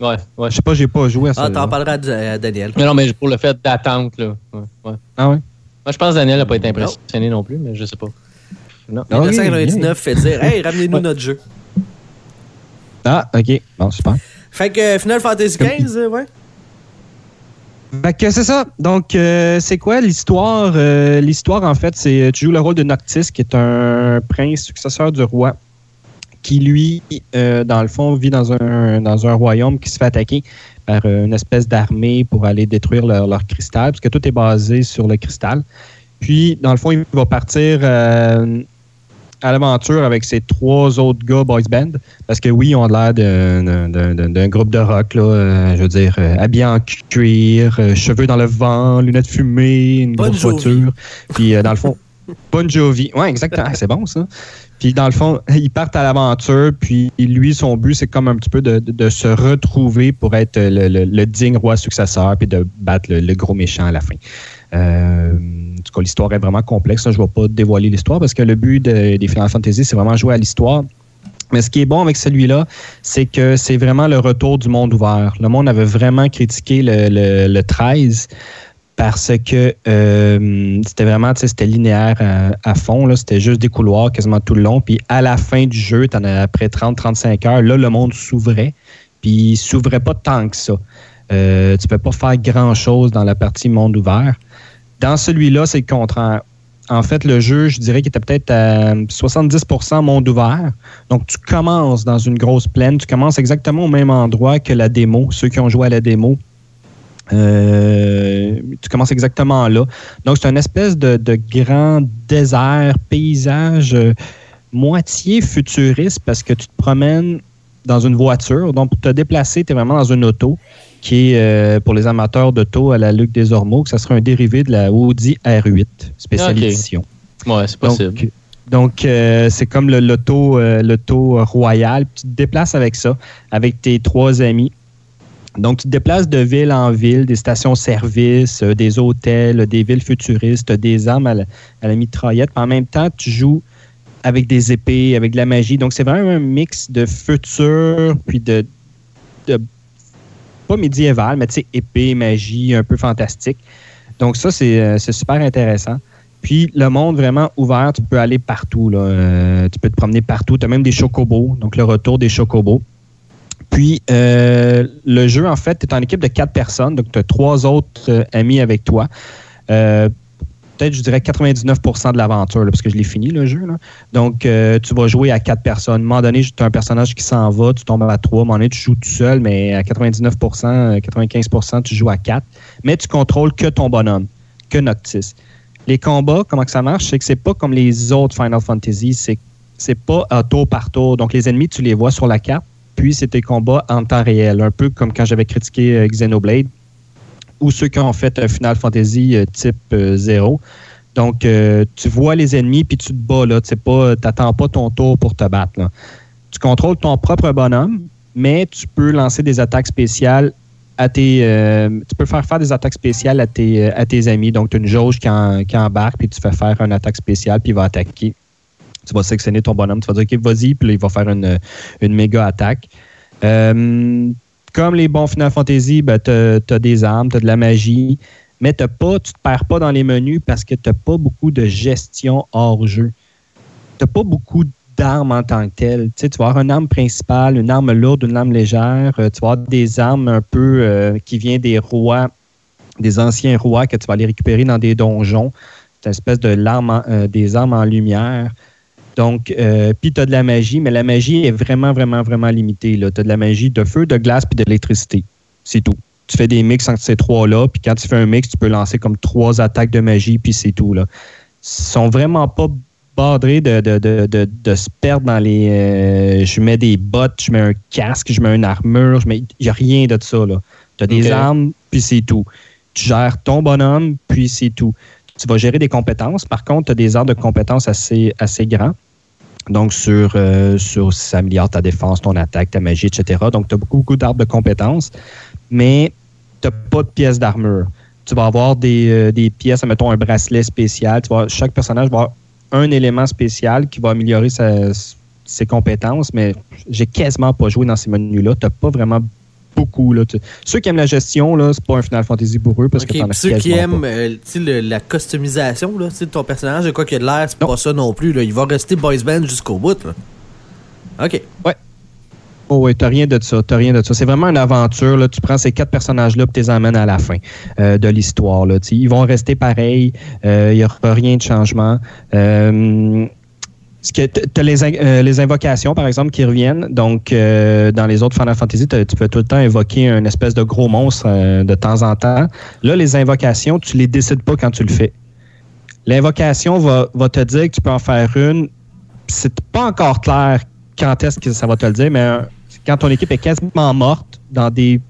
Ouais, ouais. Je sais pas, j'ai pas joué à ça. Ah, t'en parleras à Daniel. Mais non, mais pour le fait d'attente, là. Ouais, ouais. Ah ouais? Moi, je pense que Daniel n'a pas été impressionné non plus, mais je sais pas. Non. Ah oui, 1999 fait dire Hey, ramenez-nous Ouais. notre jeu. Ah, ok. Bon, super. Fait que euh, Final Fantasy XV, euh, ouais. Fait que c'est ça. Donc, euh, c'est quoi l'histoire? Euh, l'histoire, en fait, c'est tu joues le rôle de Noctis, qui est un prince successeur du roi, qui, lui, euh, dans le fond, vit dans un, dans un royaume qui se fait attaquer par une espèce d'armée pour aller détruire leur, leur cristal, parce que tout est basé sur le cristal. Puis, dans le fond, il va partir euh, à l'aventure avec ses trois autres gars boys band. Parce que oui, ils ont l'air d'un- d'un d'un- d'un groupe de rock, là, euh, je veux dire, euh, habillés en cuir, euh, cheveux dans le vent, lunettes fumées, une grosse Jovi. voiture. Puis dans le fond, <laughs> Bon Jovi. Ouais, exactement. C'est bon, ça. Puis dans le fond, ils partent à l'aventure, puis lui, son but, c'est comme un petit peu de, de- de se retrouver pour être le, le- le digne roi successeur, puis de battre le, le gros méchant à la fin. Euh, en tout cas, l'histoire est vraiment complexe. là. Je ne vais pas dévoiler l'histoire parce que le but de- des Final Fantasy, c'est vraiment jouer à l'histoire. Mais ce qui est bon avec celui-là, c'est que c'est vraiment le retour du monde ouvert. Le monde avait vraiment critiqué le, le, le 13 parce que euh, c'était vraiment, c'était linéaire à, fond. C'était juste des couloirs quasiment tout le long. Puis à la fin du jeu, as après 30-35 heures, là, le monde s'ouvrait. Puis il s'ouvrait pas tant que ça. Euh, tu peux pas faire grand-chose dans la partie monde ouvert. Dans celui-là, c'est le contraire. En fait, le jeu, je dirais qu'il était peut-être à 70% monde ouvert. Donc, tu commences dans une grosse plaine. Tu commences exactement au même endroit que la démo. Ceux qui ont joué à la démo, euh, tu commences exactement là. Donc, c'est une espèce de, grand désert, paysage euh, moitié futuriste parce que tu te promènes dans une voiture. Donc, pour te déplacer, tu es vraiment dans une auto qui est, euh, pour les amateurs d'auto à la Luc des Ormeaux, que ça serait un dérivé de la Audi R8, spéciale Ok. édition. Ouais, c'est possible. Donc, donc, euh, c'est comme le l'auto euh, l'auto royal. Tu te déplaces avec ça, avec tes trois amis. Donc, tu te déplaces de ville en ville, des stations-service, euh, des hôtels, des villes futuristes, des armes à la, à la mitraillette. Puis en même temps, tu joues avec des épées, avec de la magie. Donc, c'est vraiment un mix de futur, puis de, de pas médiéval, mais tu sais, épée, magie, un peu fantastique. Donc ça, c'est euh, super intéressant. Puis le monde vraiment ouvert, tu peux aller partout. Là. Euh, tu peux te promener partout. Tu as même des chocobos, donc le retour des chocobos. Puis euh, le jeu, en fait, tu es en équipe de quatre personnes, donc tu as trois autres amis avec toi. Euh, Peut-être, je dirais 99% de l'aventure, parce que je l'ai fini, le jeu. Donc, euh, tu vas jouer à quatre personnes. À un moment donné, tu as un personnage qui s'en va, tu tombes à trois. À un moment donné, tu joues tout seul, mais à 99%, euh, 95%, tu joues à quatre. Mais tu contrôles que ton bonhomme, que Noctis. Les combats, comment ça marche, c'est que c'est pas comme les autres Final Fantasy, c'est c'est pas à tour par tour. Donc, les ennemis, tu les vois sur la carte, puis c'est tes combats en temps réel, un peu comme quand j'avais critiqué euh, Xenoblade ou ceux qui ont fait un Final Fantasy euh, type euh, 0. Donc, euh, tu vois les ennemis, puis tu te bats, là. Tu n'attends pas ton tour pour te battre. Tu contrôles ton propre bonhomme, mais tu peux lancer des attaques spéciales à tes... euh, tu peux faire faire des attaques spéciales à tes, euh, à tes amis. Donc, tu as une jauge qui, en- qui embarque, puis tu fais faire une attaque spéciale, puis il va attaquer. Tu vas sélectionner ton bonhomme, tu vas dire, OK, vas-y, puis là, il va faire une, une méga attaque. Euh, comme les bons Final Fantasy, ben, tu as, des armes, tu as de la magie, mais pas, tu ne te perds pas dans les menus parce que tu n'as pas beaucoup de gestion hors jeu. Tu n'as pas beaucoup d'armes en tant que telles. Tu vas avoir une arme principale, une arme lourde, une arme légère. Euh, tu vas avoir des armes un peu euh, qui viennent des rois, des anciens rois que tu vas aller récupérer dans des donjons. C'est une espèce de l'arme euh, des armes en lumière. Donc, euh, puis tu as de la magie, mais la magie est vraiment, vraiment, vraiment limitée. Tu as de la magie de feu, de glace puis d'électricité. C'est tout. Tu fais des mix entre ces trois-là, puis quand tu fais un mix, tu peux lancer comme trois attaques de magie, puis c'est tout. Là. Ils sont vraiment pas badrés de, de, de, de, de se perdre dans les. euh, je mets des bottes, je mets un casque, je mets une armure, je mets. Il n'y a rien de ça. Tu as des armes, puis c'est tout. Tu gères ton bonhomme, puis c'est tout. Tu vas gérer des compétences. Par contre, tu as des arbres de compétences assez, assez grands. Donc, sur, euh, sur ça améliore ta défense, ton attaque, ta magie, etc. Donc, tu as beaucoup, beaucoup d'arbres de compétences, mais tu n'as pas de pièces d'armure. Tu vas avoir des, euh, des pièces, mettons un bracelet spécial. Tu vas, chaque personnage va avoir un élément spécial qui va améliorer ses compétences, mais j'ai quasiment pas joué dans ces menus-là. Tu n'as pas vraiment beaucoup. Là. Ceux qui aiment la gestion, là, c'est pas un Final Fantasy pour eux parce que t'en ceux qui aiment euh, le- la customisation là, ton personnage, quoi qu'il y a de l'air, c'est pas ça non plus. Là. Il va rester boys band jusqu'au bout. Là. Ok. Oh oui, t'as rien de ça, t'as rien de ça. C'est vraiment une aventure. Là. Tu prends ces quatre personnages-là et tu les emmènes à la fin euh, de l'histoire. Ils vont rester pareils. euh, Il n'y aura rien de changement. Euh, ce que t'as les, euh, les invocations, par exemple, qui reviennent. Donc, euh, dans les autres Final Fantasy, t'as- tu peux tout le temps invoquer un espèce de gros monstre euh, de temps en temps. Là, les invocations, tu les décides pas quand tu le fais. L'invocation va, va te dire que tu peux en faire une. C'est pas encore clair quand est-ce que ça va te le dire, mais quand ton équipe est quasiment morte dans des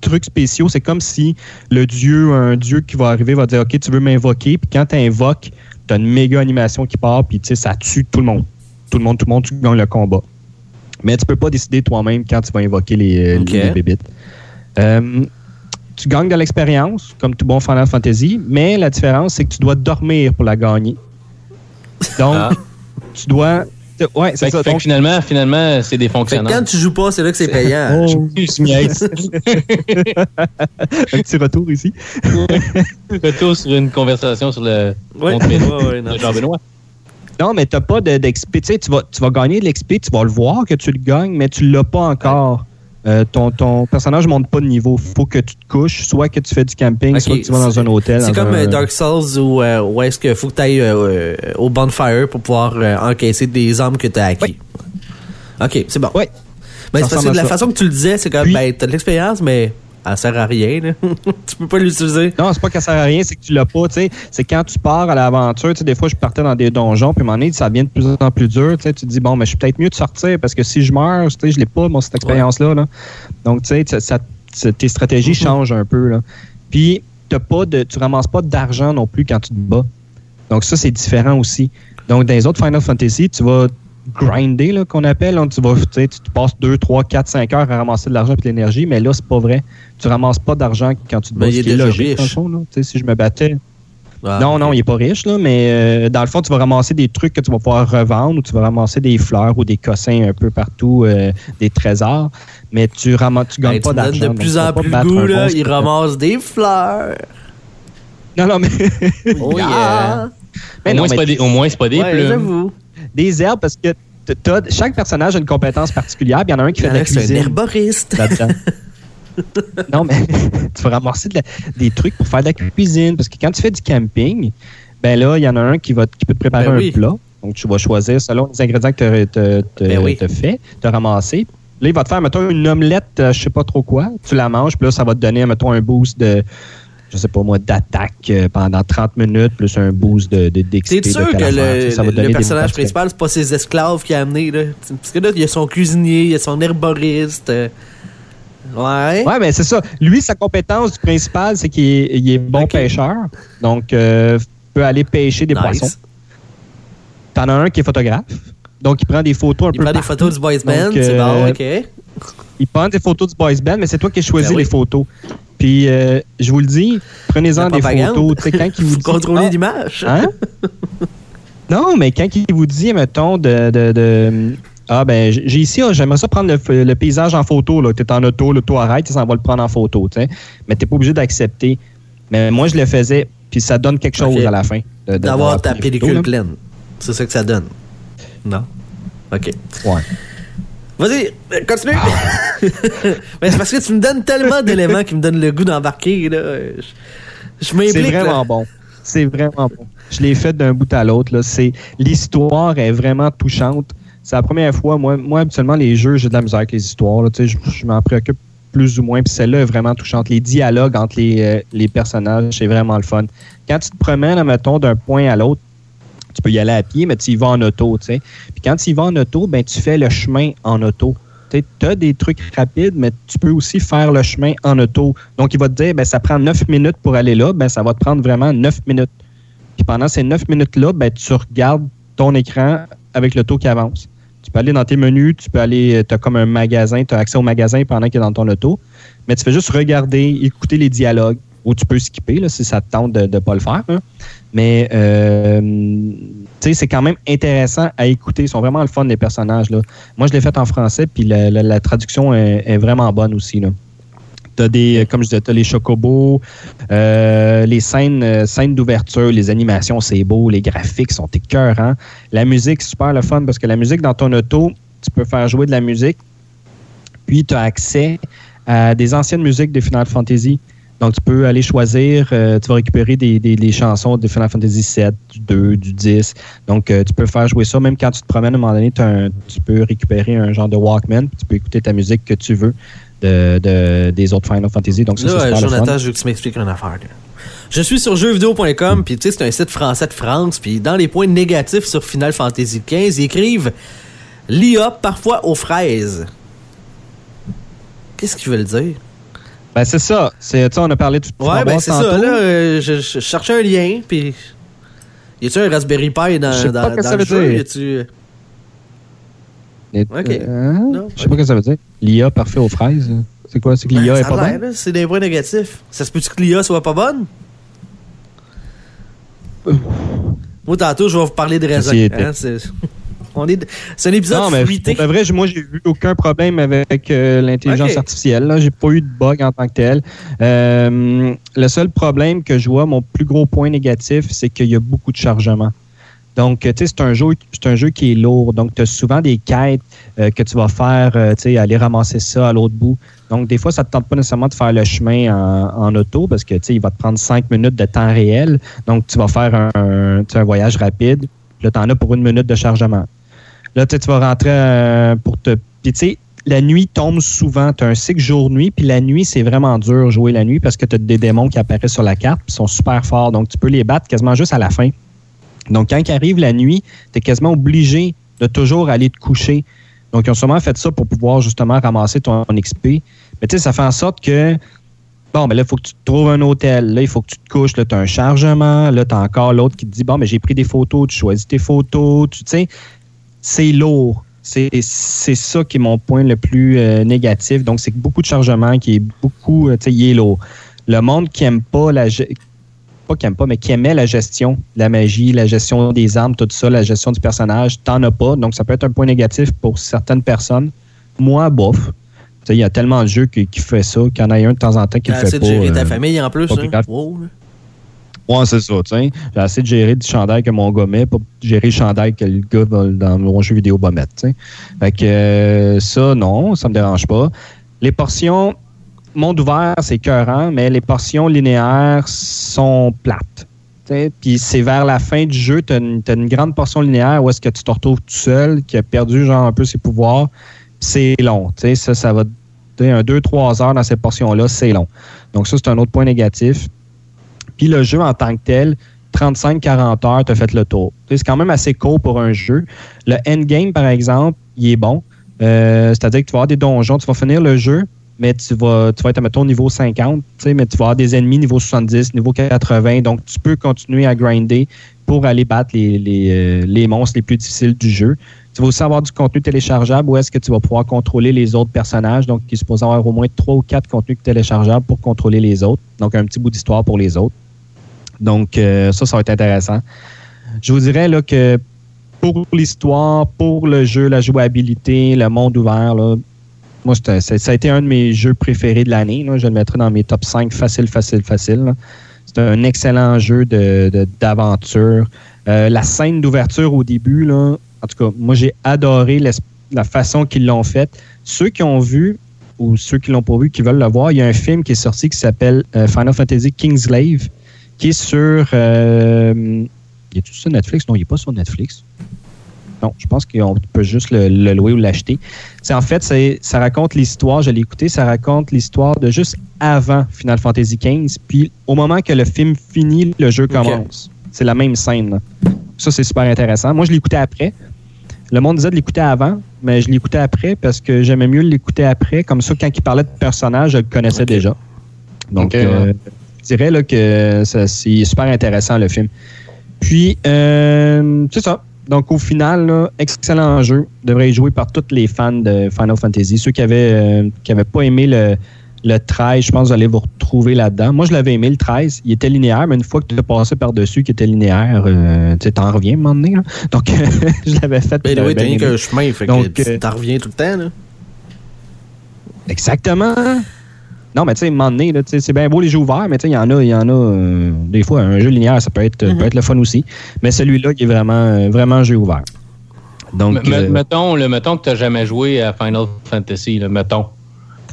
trucs spéciaux, c'est comme si le dieu, un dieu qui va arriver, va dire OK, tu veux m'invoquer, puis quand tu invoques, tu as une méga animation qui part, puis tu sais, ça tue tout le monde. Tout le monde, tout le monde, tu gagnes le combat. Mais tu peux pas décider toi-même quand tu vas invoquer les, Ok. les bébites. Euh, tu gagnes de l'expérience, comme tout bon Final Fantasy, mais la différence, c'est que tu dois dormir pour la gagner. Donc, Ah. tu dois. Ouais, c'est ça. fait que Donc, finalement, finalement, c'est des fonctionnaires. quand tu joues pas, c'est là que c'est payant. Oh, je. <laughs> Un petit retour ici. Retour sur une conversation sur le Ouais. compte Facebook Ouais, ouais, non. Jean-Benoît. Non, mais tu n'as pas de- d'XP. tu sais, tu vas, tu vas gagner de l'XP, tu vas le voir que tu le gagnes, mais tu ne l'as pas encore. Euh, ton, ton personnage ne monte pas de niveau. faut que tu te couches, soit que tu fais du camping, soit que tu vas dans un hôtel. C'est comme un- euh, Dark Souls où, euh, où est-ce qu'il faut que tu ailles au bonfire pour pouvoir euh, encaisser des armes que tu as acquis. Ok, c'est bon. Oui. Ben, c'est parce que de la ça. façon que tu le disais, c'est comme, Puis- ben, t'as de l'expérience, mais elle sert à rien. là. <laughs> tu peux pas l'utiliser. Non, c'est pas qu'elle sert à rien, c'est que tu l'as pas. tu sais. C'est quand tu pars à l'aventure, tu sais, des fois, je partais dans des donjons, puis à un moment donné, ça devient de plus en plus dur. Tu sais, tu te dis, bon, mais je suis peut-être mieux de sortir parce que si je meurs, tu sais, je l'ai pas, moi, cette expérience-là. là. Donc, tu sais, tes stratégies changent un peu. Là. Puis, t'as pas de, tu ramasses pas d'argent non plus quand tu te bats. Donc, ça, c'est différent aussi. Donc, dans les autres Final Fantasy, tu vas grinder, là, qu'on appelle. là. tu vas, tu passes 2, 3, 4, 5 heures à ramasser de l'argent et de l'énergie, mais là, c'est pas vrai. Tu ramasses pas d'argent quand tu te bats. Ben, logique, riche. dans le fond, là. Tu sais, si je me battais. Ah, non, non, il n'est pas riche, là, mais euh, dans le fond, tu vas ramasser des trucs que tu vas pouvoir revendre ou tu vas ramasser des fleurs ou des cossins un peu partout, euh, des trésors, mais tu ramasses, tu gagnes Hey, pas d'argent. de plus en plus goût, là. monstre Il ramasse des fleurs. Non, non, mais, Oh <laughs> Yeah. au, non, moins, c'est mais pas des, au moins, c'est pas des Ouais, plumes. Des herbes parce que t'as- chaque personnage a une compétence particulière. Il y en a un qui fait de la qui, C'est un cuisine. herboriste. <laughs> non, mais <laughs> tu vas ramasser de la- des trucs pour faire de la cuisine. Parce que quand tu fais du camping, ben là, il y en a un qui, va, qui peut te préparer Ben un plat. Donc, tu vas choisir selon les ingrédients que tu as Ben oui. fait, tu as ramassé. Là, il va te faire, mettons, une omelette, euh, je sais pas trop quoi. Tu la manges, puis là, ça va te donner, mettons, un boost de, je sais pas moi, d'attaque euh, pendant 30 minutes, plus un boost de, de, T'es de sûr que le, Ça, ça personnage principal, c'est pas ses esclaves qui a amené, là? Parce que là, il y a son cuisinier, il y a son herboriste. euh, Ouais. Ouais, mais c'est ça. Lui, sa compétence du principal, c'est qu'il est, il est bon pêcheur. Donc, euh, peut aller pêcher des Nice. poissons. T'en as un qui est photographe. Donc, il prend des photos un Il peu prend des photos du boys band, c'est bon, euh, ok. Il prend des photos du boys band, mais c'est toi qui as choisi Ben oui. les photos. Puis, euh, je vous le dis, prenez-en des photos. Tu sais, quand il vous <laughs> dit... contrôler Ah, l'image. Hein? <laughs> non, mais quand il vous dit, mettons, de. de, de- ah, ben, j'ai ici, ah, j'aimerais ça prendre le, le paysage en photo. Tu es en auto, l'auto arrête, ça va le prendre en photo. tu sais. Mais tu pas obligé d'accepter. Mais moi, je le faisais, puis ça donne quelque chose à la fin. D'avoir ta pellicule photos, pleine. C'est ça que ça donne. Non? Ok. Ouais. Vas-y, euh, continue. <laughs> Mais c'est parce que tu me donnes tellement d'éléments qui me donnent le goût d'embarquer. là. Je, je C'est m'implique. là. vraiment bon. C'est vraiment bon. Je l'ai fait d'un bout à l'autre. là. C'est L'histoire est vraiment touchante. C'est la première fois, moi, moi habituellement, les jeux, j'ai de la misère avec les histoires. là. Tu sais, Je, je m'en préoccupe plus ou moins. Puis celle-là est vraiment touchante. Les dialogues entre les, euh, les personnages, c'est vraiment le fun. Quand tu te promènes, mettons, d'un point à l'autre, tu peux y aller à pied, mais tu y vas en auto. tu sais. Puis quand tu y vas en auto, ben, tu fais le chemin en auto. Tu as des trucs rapides, mais tu peux aussi faire le chemin en auto. Donc, il va te dire, ben, ça prend 9 minutes pour aller là, ben, ça va te prendre vraiment 9 minutes. Puis pendant ces 9 minutes-là, ben, tu regardes ton écran avec l'auto qui avance. Tu peux aller dans tes menus, tu peux aller, tu as comme un magasin, tu as accès au magasin pendant qu'il est dans ton auto, mais tu fais juste regarder, écouter les dialogues, ou tu peux skipper là, si ça te tente de ne pas le faire. hein. Mais euh, c'est quand même intéressant à écouter. Ils sont vraiment le fun, les personnages. Là. Moi, je l'ai fait en français, puis la, traduction est, vraiment bonne aussi. Là. T'as des, comme je disais, t'as les chocobos, euh, les scènes, euh, scènes d'ouverture, les animations, c'est beau, les graphiques sont écœurants. La musique, super le fun parce que la musique dans ton auto, tu peux faire jouer de la musique, puis tu as accès à des anciennes musiques de Final Fantasy. Donc, tu peux aller choisir, euh, tu vas récupérer des, des- des chansons de Final Fantasy 7, du 2, du 10. Donc, euh, tu peux faire jouer ça. Même quand tu te promènes, à un moment donné, un- tu peux récupérer un genre de Walkman, puis tu peux écouter ta musique que tu veux de, de- des autres Final Fantasy. Donc, ça, c'est Là, super le fun. Jonathan, je veux que tu m'expliques une affaire. là. Je suis sur jeuxvideo.com, puis tu sais, c'est un site français de France, puis dans les points négatifs sur Final Fantasy XV, ils écrivent l'IA parfois aux fraises. Qu'est-ce qu'ils veulent dire? Ben, c'est ça. C'est, on a parlé tout Ouais, ben c'est ça. Là, euh, je, je cherchais un lien, puis. Y a-tu un Raspberry Pi dans, dans, dans ça le veut jeu? dire. Y a-tu. Ok. euh, je sais pas ce que ça veut dire. L'IA parfait aux fraises. C'est quoi? C'est que l'IA Ben, est ça pas bonne? C'est des points négatifs. Ça se peut-tu que l'IA soit pas bonne? Moi, tantôt, je vais vous parler de raisin. Ceci était- hein. On est... c'est un épisode Non, mais fruité. pour de vrai, moi, j'ai vu aucun problème avec euh, l'intelligence artificielle. Là. J'ai pas eu de bug en tant que tel. Euh, le seul problème que je vois, mon plus gros point négatif, c'est qu'il y a beaucoup de chargement. Donc, tu sais, c'est un jeu, c'est un jeu qui est lourd. Donc, tu as souvent des quêtes euh, que tu vas faire, euh, tu sais, aller ramasser ça à l'autre bout. Donc, des fois, ça te tente pas nécessairement de faire le chemin en, en auto parce que, tu sais, il va te prendre cinq minutes de temps réel. Donc, tu vas faire un, un, voyage rapide. Puis Là, tu en as pour une minute de chargement. Là, tu vas rentrer euh, pour te. Puis, tu sais, la nuit tombe souvent. Tu as un cycle jour-nuit. Puis, la nuit, c'est vraiment dur jouer la nuit parce que tu as des démons qui apparaissent sur la carte. Puis, ils sont super forts. Donc, tu peux les battre quasiment juste à la fin. Donc, quand arrive la nuit, tu es quasiment obligé de toujours aller te coucher. Donc, ils ont sûrement fait ça pour pouvoir justement ramasser ton XP. Mais tu sais, ça fait en sorte que, bon, ben là, il faut que tu te trouves un hôtel. Là, il faut que tu te couches. Là, tu as un chargement. Là, tu as encore l'autre qui te dit, bon, mais j'ai pris des photos. Tu choisis tes photos. Tu sais, c'est lourd. C'est ça qui est mon point le plus euh, négatif. Donc, c'est beaucoup de chargement qui est beaucoup, euh, tu sais, il est lourd. Le monde qui aime pas la... pas qui aime pas, mais qui aimait la gestion, la magie, la gestion des armes, tout ça, la gestion du personnage, t'en as pas. Donc, ça peut être un point négatif pour certaines personnes. Moi, bof. Il y a tellement de jeux qui, qui fait ça, qu'il y en a un de temps en temps qui le T'as fait assez de pas. gérer ta euh, famille en plus. pas hein? Wow. Ouais, c'est ça. J'ai assez de gérer du chandail que mon gars met pour gérer le chandail que le gars va- dans mon jeu vidéo va mettre, tu. Fait que euh, ça, non, ça me dérange pas. Les portions, monde ouvert, c'est écœurant, mais les portions linéaires sont plates. Puis c'est vers la fin du jeu, tu as, une grande portion linéaire où est-ce que tu te retrouves tout seul, qui a perdu genre un peu ses pouvoirs. C'est long. Ça, ça va un 2-3 heures dans ces portions-là, c'est long. Donc ça, c'est un autre point négatif. Puis le jeu en tant que tel, 35-40 heures, tu as fait le tour. C'est quand même assez court pour un jeu. Le endgame, par exemple, il est bon. Euh, C'est-à-dire que tu vas avoir des donjons, tu vas finir le jeu, mais tu vas, tu vas être, mettons, niveau 50, tu sais, mais tu vas avoir des ennemis niveau 70, niveau 80. Donc, tu peux continuer à grinder pour aller battre les, les, euh, les monstres les plus difficiles du jeu. Tu vas aussi avoir du contenu téléchargeable où est-ce que tu vas pouvoir contrôler les autres personnages. Donc, il est supposé avoir au moins trois ou quatre contenus téléchargeables pour contrôler les autres. Donc, un petit bout d'histoire pour les autres. Donc, euh, ça, ça va être intéressant. Je vous dirais là, que pour l'histoire, pour le jeu, la jouabilité, le monde ouvert, moi, ça a été un de mes jeux préférés de l'année. Je le mettrais dans mes top 5 facile, facile, facile. C'est un excellent jeu d'aventure. Euh, la scène d'ouverture au début, en tout cas, moi, j'ai adoré la façon qu'ils l'ont faite. Ceux qui ont vu ou ceux qui l'ont pas vu, qui veulent le voir, il y a un film qui est sorti qui s'appelle euh, Final Fantasy Kingslave, qui est sur. Euh, il est tout sur Netflix? Non, il n'est pas sur Netflix. Non, je pense qu'on peut juste le, le louer ou l'acheter. C'est en fait, ça raconte l'histoire, je l'ai écouté, ça raconte l'histoire de juste avant Final Fantasy XV. Puis au moment que le film finit, le jeu commence. C'est la même scène. là. Ça, c'est super intéressant. Moi, je l'écoutais après. Le monde disait de l'écouter avant, mais je l'écoutais après parce que j'aimais mieux l'écouter après. Comme ça, quand il parlait de personnage, je le connaissais déjà. Donc, euh, dirais là, que c'est super intéressant le film. Puis, euh, c'est ça. Donc, au final, là, excellent jeu. Devrait y jouer par tous les fans de Final Fantasy. Ceux qui avaient, euh, qui avaient pas aimé le, le 13, je pense que vous allez vous retrouver là-dedans. Moi, je l'avais aimé, le 13. Il était linéaire, mais une fois que tu as passé par-dessus qui était linéaire, euh, tu sais, t'en reviens à un moment donné. là. Donc, <laughs> je l'avais fait. Ben puis oui, j'avais t'as rien qu'un chemin, fait Donc, que euh, t'en reviens tout le temps, là. Exactement. Non, mais tu sais, un moment donné, c'est bien beau les jeux ouverts, mais tu sais, il y en a, il y en a euh, des fois, un jeu linéaire, ça peut être, Mhm. peut être le fun aussi. Mais celui-là, il est vraiment, euh, vraiment un jeu ouvert. Donc, M- euh, mettons, le, mettons que tu n'as jamais joué à Final Fantasy, là, mettons.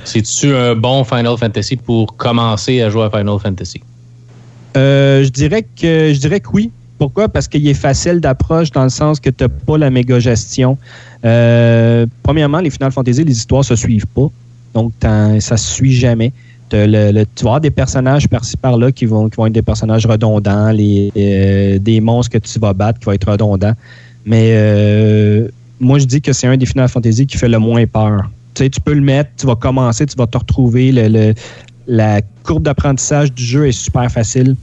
C'est-tu un bon Final Fantasy pour commencer à jouer à Final Fantasy? Euh, je dirais que je dirais que oui. Pourquoi? Parce qu'il est facile d'approche dans le sens que tu n'as pas la méga gestion. Euh, premièrement, les Final Fantasy, les histoires se suivent pas. Donc, ça se suit jamais. Le- tu vas avoir des personnages par-ci par-là qui vont, qui vont être des personnages redondants, les, euh, des monstres que tu vas battre qui vont être redondants. Mais euh, moi, je dis que c'est un des Final Fantasy qui fait le moins peur. Tu sais, tu peux le mettre, tu vas commencer, tu vas te retrouver. le- la courbe d'apprentissage du jeu est super facile.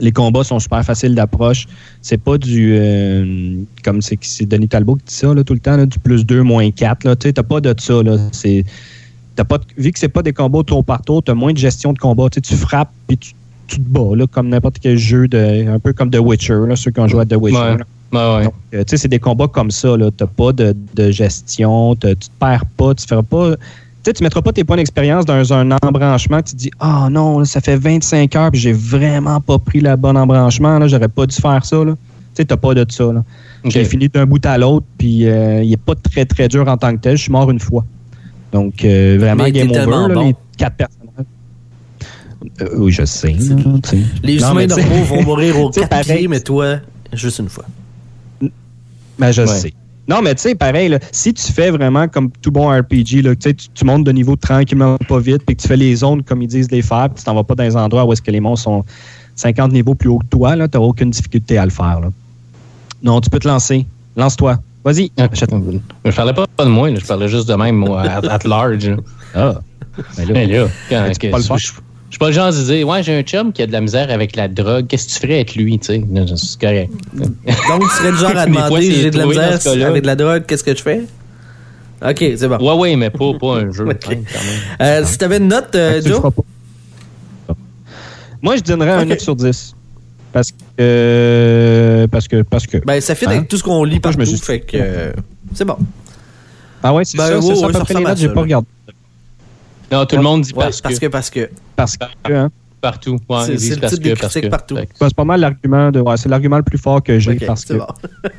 Les combats sont super faciles d'approche. C'est pas du. euh, comme c'est Denis Talbot qui dit ça tout le temps, du plus 2, moins 4. Tu sais, t'as pas de ça. C'est. T'as pas de- vu que c'est pas des combats tour par tour, tu as moins de gestion de combat. Tu sais, tu frappes puis tu, tu te bats, là, comme n'importe quel jeu, de, un peu comme The Witcher, là, ceux qui ont joué à The Witcher. Ouais. là. Ouais, ouais. Donc, euh, tu sais, c'est des combats comme ça. Tu n'as pas de, de gestion, tu te perds pas, tu feras pas. Tu tu mettras pas tes points d'expérience dans un embranchement. Tu te dis, ah non, là, ça fait 25 heures puis j'ai vraiment pas pris le bon embranchement. Là, j'aurais pas dû faire ça. Tu sais, t'as pas de ça. Là. J'ai fini d'un bout à l'autre, puis euh, il est pas très très dur en tant que tel. Je suis mort une fois. Donc, euh, vraiment game over. là, bon. les quatre personnages. Euh, oui, je sais. là. Les Non, humains normaux vont mourir <laughs> aux sais, quatre pareil. pieds, mais toi, juste une fois. Ben, je Ouais. sais. Non, mais tu sais, pareil, là, si tu fais vraiment comme tout bon RPG, là, tu, sais, tu tu montes de niveau tranquillement, pas vite, puis que tu fais les zones comme ils disent les faire, puis tu t'en vas pas dans les endroits où est-ce que les monstres sont 50 niveaux plus haut que toi, tu n'auras aucune difficulté à le faire. là. Non, tu peux te lancer. Lance-toi. Vas-y. Ah. Je parlais pas de moi, là, je parlais juste de même, moi, at, at large. là. Ah. Ben là, Mais là, quand- tu peux que- pas le faire. je, je suis pas le genre de dire, ouais, j'ai un chum qui a de la misère avec la drogue, qu'est-ce que tu ferais avec lui, tu sais? Non, C'est correct. Donc, tu serais le genre à demander j'ai de la misère avec de la drogue, qu'est-ce que je fais? Ok, c'est bon. Ouais, ouais, mais pas, pas un jeu. <laughs> Ok. quand même. Euh, si t'avais une note, euh, Joe? Moi, je donnerais un Ok. 9 sur 10. Parce que. Parce que. Parce que. Ben, ça fait Hein? avec tout ce qu'on lit Pourquoi je partout, me suis- fait que c'est bon. Ah ouais, c'est Ben, ça, c'est ça. ouais, à ça notes, j'ai ça, pas regardé. Non, tout le monde dit Ouais, parce, parce que. que, parce que. Parce que. hein. Partout. Ouais, C'est- c'est parce que. Parce que. partout. Ben, c'est pas mal l'argument de. Ouais, c'est l'argument le plus fort que j'ai Ok, parce c'est que. bon. <laughs>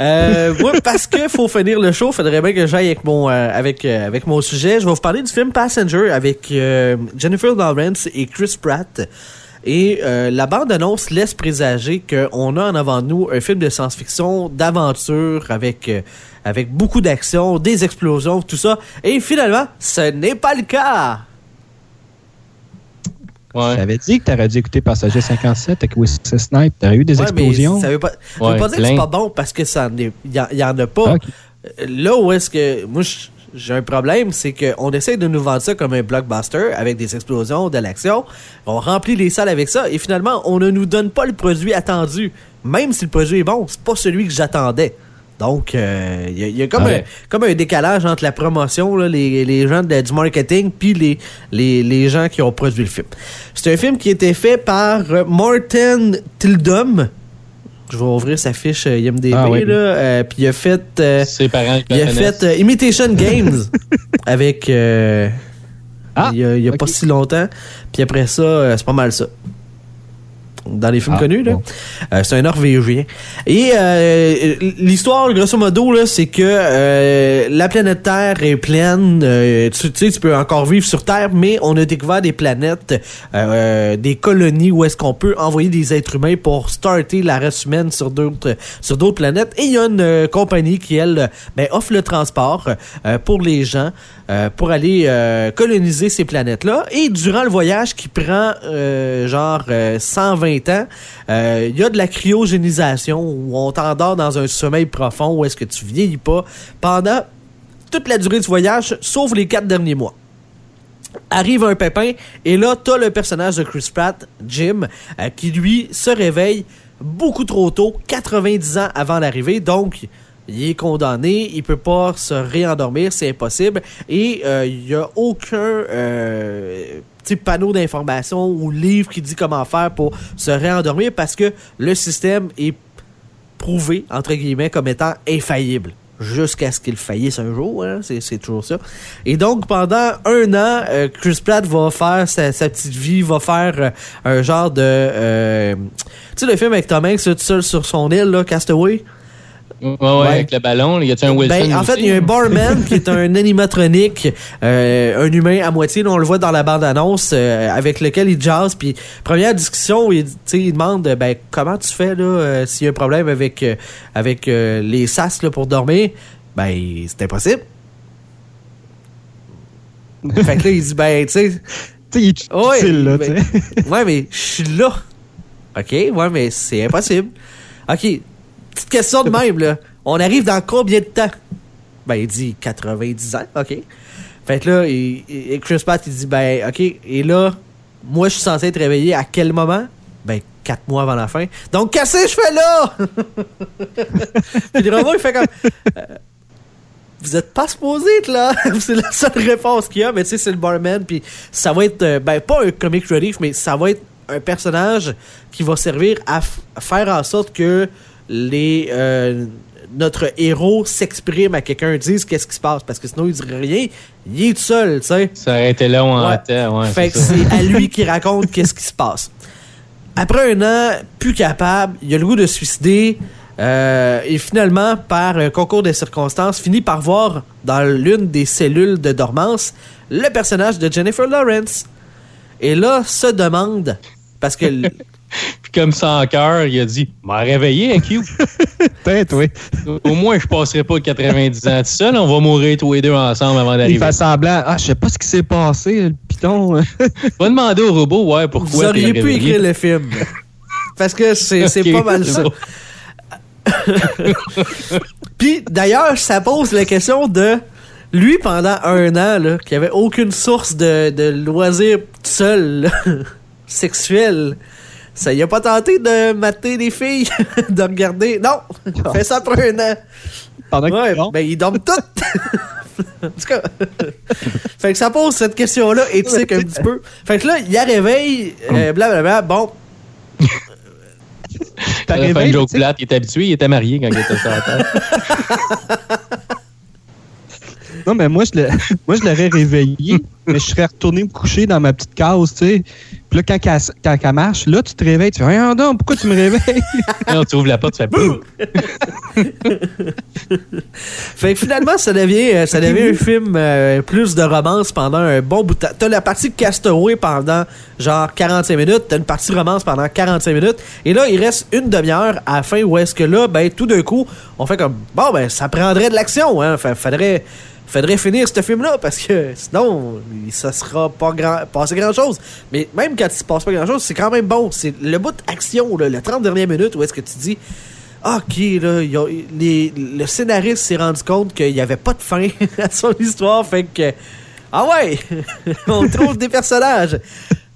Euh, moi, parce que faut finir le show, faudrait bien que j'aille avec mon euh, avec euh, avec mon sujet. Je vais vous parler du film Passenger avec euh, Jennifer Lawrence et Chris Pratt. Et euh, la bande-annonce laisse présager qu'on a en avant de nous un film de science-fiction, d'aventure, avec, euh, avec beaucoup d'action, des explosions, tout ça. Et finalement, ce n'est pas le cas. Ouais. J'avais dit que t'aurais dû écouter Passager 57 avec Wesley Snipe. T'aurais eu des Ouais, mais explosions. ça veut pas, ça veut Ouais, pas dire que c'est plein. pas bon parce que ça il y, y en a pas. Euh, Là où est-ce que moi je- j'ai un problème, c'est qu'on essaie de nous vendre ça comme un blockbuster avec des explosions, de l'action. On remplit les salles avec ça et finalement on ne nous donne pas le produit attendu. Même si le produit est bon, c'est pas celui que j'attendais. Donc, euh, il y, a- il y a comme, Ouais. un, comme un décalage entre la promotion, là, les, les gens de- du marketing, puis les, les, les gens qui ont produit le film. C'est un film qui a été fait par euh, Martin Tildum. Je vais ouvrir sa fiche euh, IMDb, Ah là. euh, puis il a fait... euh, parents il a fait euh, Imitation Games <laughs> avec... Ah, il y a, il y a pas si longtemps. Puis après ça, c'est pas mal ça. Dans les films Ah, connus, là. bon. Euh, c'est un Norvégien. Et euh, l'histoire, grosso modo, là, c'est que euh, la planète Terre est pleine. tu, sais, tu peux encore vivre sur Terre, mais on a découvert des planètes, des colonies où est-ce qu'on peut envoyer des êtres humains pour starter la race humaine sur d'autres sur d'autres planètes. Et il y a une compagnie qui, elle, ben, offre le transport pour les gens euh, pour aller euh, coloniser ces planètes-là. Et durant le voyage qui prend euh, genre euh, 120 ans, il y a de la cryogénisation où on t'endort dans un sommeil profond où est-ce que tu vieillis pas pendant toute la durée du voyage, sauf les quatre derniers mois. Arrive un pépin, et là, t'as le personnage de Chris Pratt, Jim, qui lui se réveille beaucoup trop tôt, 90 ans avant l'arrivée, donc il est condamné, il peut pas se réendormir, c'est impossible, et euh, il y a aucun euh, petit panneau d'information ou livre qui dit comment faire pour se réendormir parce que le système est prouvé, entre guillemets, comme étant infaillible. Jusqu'à ce qu'il faillisse un jour, hein, c'est, toujours ça. Et donc, pendant un an, euh, Chris Pratt va faire sa, petite vie, va faire euh, un genre de... euh, tu sais, le film avec Tom Hanks, tout seul sur son île, là, Castaway? Ouais, ouais, avec le ballon. là, Y a-tu un Wilson? Ben, en fait, il y a un barman qui est un animatronique, euh, un humain à moitié. Là, on le voit dans la bande-annonce euh, avec lequel il jazz. Puis première discussion, il, tu sais, il demande euh, ben comment tu fais là euh, s'il y a un problème avec avec les sas là, pour dormir? Ben c'est impossible. <laughs> fait que là il dit ben tu sais Tu il est Ouais, là, ben-. <laughs> Ouais, mais je suis là. OK, ouais, mais c'est impossible. OK, petite question de même, là. On arrive dans combien de temps? Ben, il dit 90 ans, OK. Fait là, il, Chris Pratt, il dit, ben, OK, et là, moi, je suis censé être réveillé à quel moment? Ben, 4 mois avant la fin. Donc, qu'est-ce que je fais là? <laughs> Puis le robot, il fait comme... euh, vous êtes pas supposé être là. <laughs> c'est la seule réponse qu'il y a, mais tu sais, c'est le barman, puis ça va être, euh, ben, pas un comic relief, mais ça va être un personnage qui va servir à f- faire en sorte que les euh, notre héros s'exprime à quelqu'un, dise qu'est-ce qui se passe, parce que sinon il dirait rien, il est tout seul, tu sais. Ça aurait été long en Ouais. temps. Ouais, Fait que c'est à <laughs> lui qui raconte qu'est-ce qui se passe. Après un an, plus capable, il a le goût de suicider. euh, et finalement, par un concours de circonstances, finit par voir dans l'une des cellules de dormance le personnage de Jennifer Lawrence. Et là, se demande, parce que <laughs> Puis comme sans cœur, il a dit M'a réveillé, un Q? <laughs> Peut-être, oui. Au moins, je passerai pas 90 ans tout seul. On va mourir tous les deux ensemble avant Il d'arriver. fait semblant. Ah, je sais pas ce qui s'est passé, le piton. <laughs> Va demander au robot, ouais, pourquoi. vous auriez pu réveillé. écrire le film. Parce que c'est pas mal ça. <laughs> Puis d'ailleurs, ça pose la question de lui pendant un an, qui avait aucune source de, de loisirs seul, sexuel. Ça y a pas tenté de mater des filles, <laughs> de regarder. Non, fait ça pour un an. Pendant que Ouais, non. ben ils dorment toutes. <laughs> en tout cas, <laughs> fait que ça pose cette question-là éthique un petit peu. Fait que là, il y a réveil, euh, blablabla. Bon, T'as Il a fait réveillé, une joke plate. Il était habitué, il était marié quand il était sur la table. Non, mais moi, je le- <laughs> moi, je l'aurais réveillé, mais je serais retourné me coucher dans ma petite case, tu sais. Puis là, quand, elle- quand elle marche, là, tu te réveilles, tu fais, Voyons donc, pourquoi tu me réveilles? <laughs> Là, tu ouvres la porte, tu fais boum! <laughs> Fait que finalement, ça devient, euh, ça devient un film euh, plus de romance pendant un bon bout de temps. T'as la partie Castaway pendant genre 45 minutes, t'as une partie romance pendant 45 minutes, et là, il reste une demi-heure à la fin où est-ce que là, ben, tout d'un coup, on fait comme, bon, ben, ça prendrait de l'action, hein. Fa- faudrait, faudrait finir ce film-là, parce que sinon, ça sera pas grand, passé grand-chose. Mais même quand il se passe pas grand-chose, c'est quand même bon. C'est le bout d'action, le 30 dernières minutes où est-ce que tu dis, OK, là, il y a- les- le scénariste s'est rendu compte qu'il n'y avait pas de fin <laughs> à son histoire, fait que. Ah ouais! <laughs> on trouve des personnages.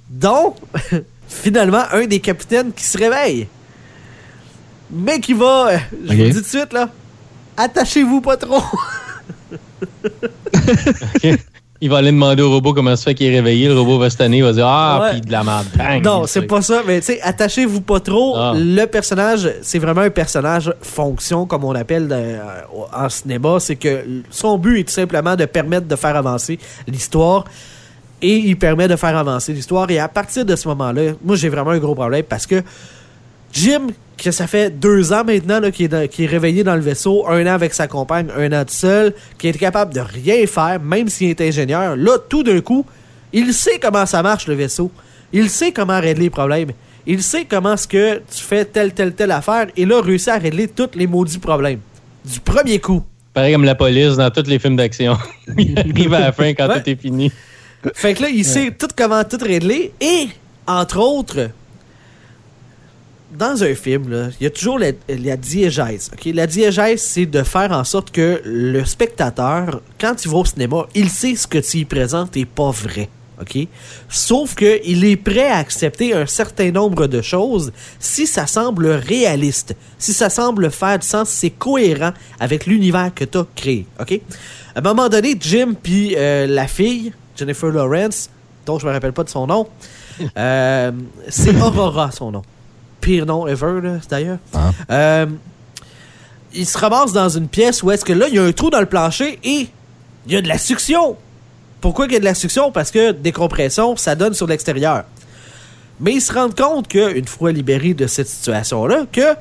dont, <laughs> finalement, un des capitaines qui se réveille. Mais qui va. Je vous Ok. le dis tout de suite, là. Attachez-vous pas trop. <laughs> Il va aller demander au robot comment ça fait qu'il est réveillé. Le robot va se tanner, il va dire Ah, puis de la merde. Bang! non, c'est pas ça, mais tu sais, attachez-vous pas trop. Ah. Le personnage, c'est vraiment un personnage fonction, comme on appelle de- euh, en cinéma. C'est que son but est tout simplement de permettre de faire avancer l'histoire. Et il permet de faire avancer l'histoire. Et à partir de ce moment-là, moi, j'ai vraiment un gros problème parce que Jim, que ça fait deux ans maintenant qu'il est, réveillé dans le vaisseau, un an avec sa compagne, un an tout seul, qui est capable de rien faire, même s'il est ingénieur, là, tout d'un coup, il sait comment ça marche le vaisseau. Il sait comment régler les problèmes. Il sait comment ce que tu fais telle, telle, telle affaire, et là, réussit à régler tous les maudits problèmes. Du premier coup. Pareil comme la police dans tous les films d'action. <laughs> il arrive à la fin quand Ouais. tout est fini. Fait que là, il sait tout comment tout régler. Et, entre autres, dans un film, il y a toujours la, diégèse. ok? La diégèse, c'est de faire en sorte que le spectateur, quand il va au cinéma, il sait ce que tu y présentes est pas vrai. ok? Sauf qu'il est prêt à accepter un certain nombre de choses si ça semble réaliste, si ça semble faire du sens, c'est cohérent avec l'univers que tu as créé. À un moment donné, Jim puis euh, la fille, Jennifer Lawrence, dont je me rappelle pas de son nom, <laughs> euh, c'est Aurora son nom. Pire nom ever, d'ailleurs. Ah. Euh, il se ramasse dans une pièce où est-ce que là, il y a un trou dans le plancher et il y a de la succion. Pourquoi il y a de la succion? Parce que décompression, ça donne sur l'extérieur. Mais ils se rendent compte qu'une fois libérés de cette situation-là, que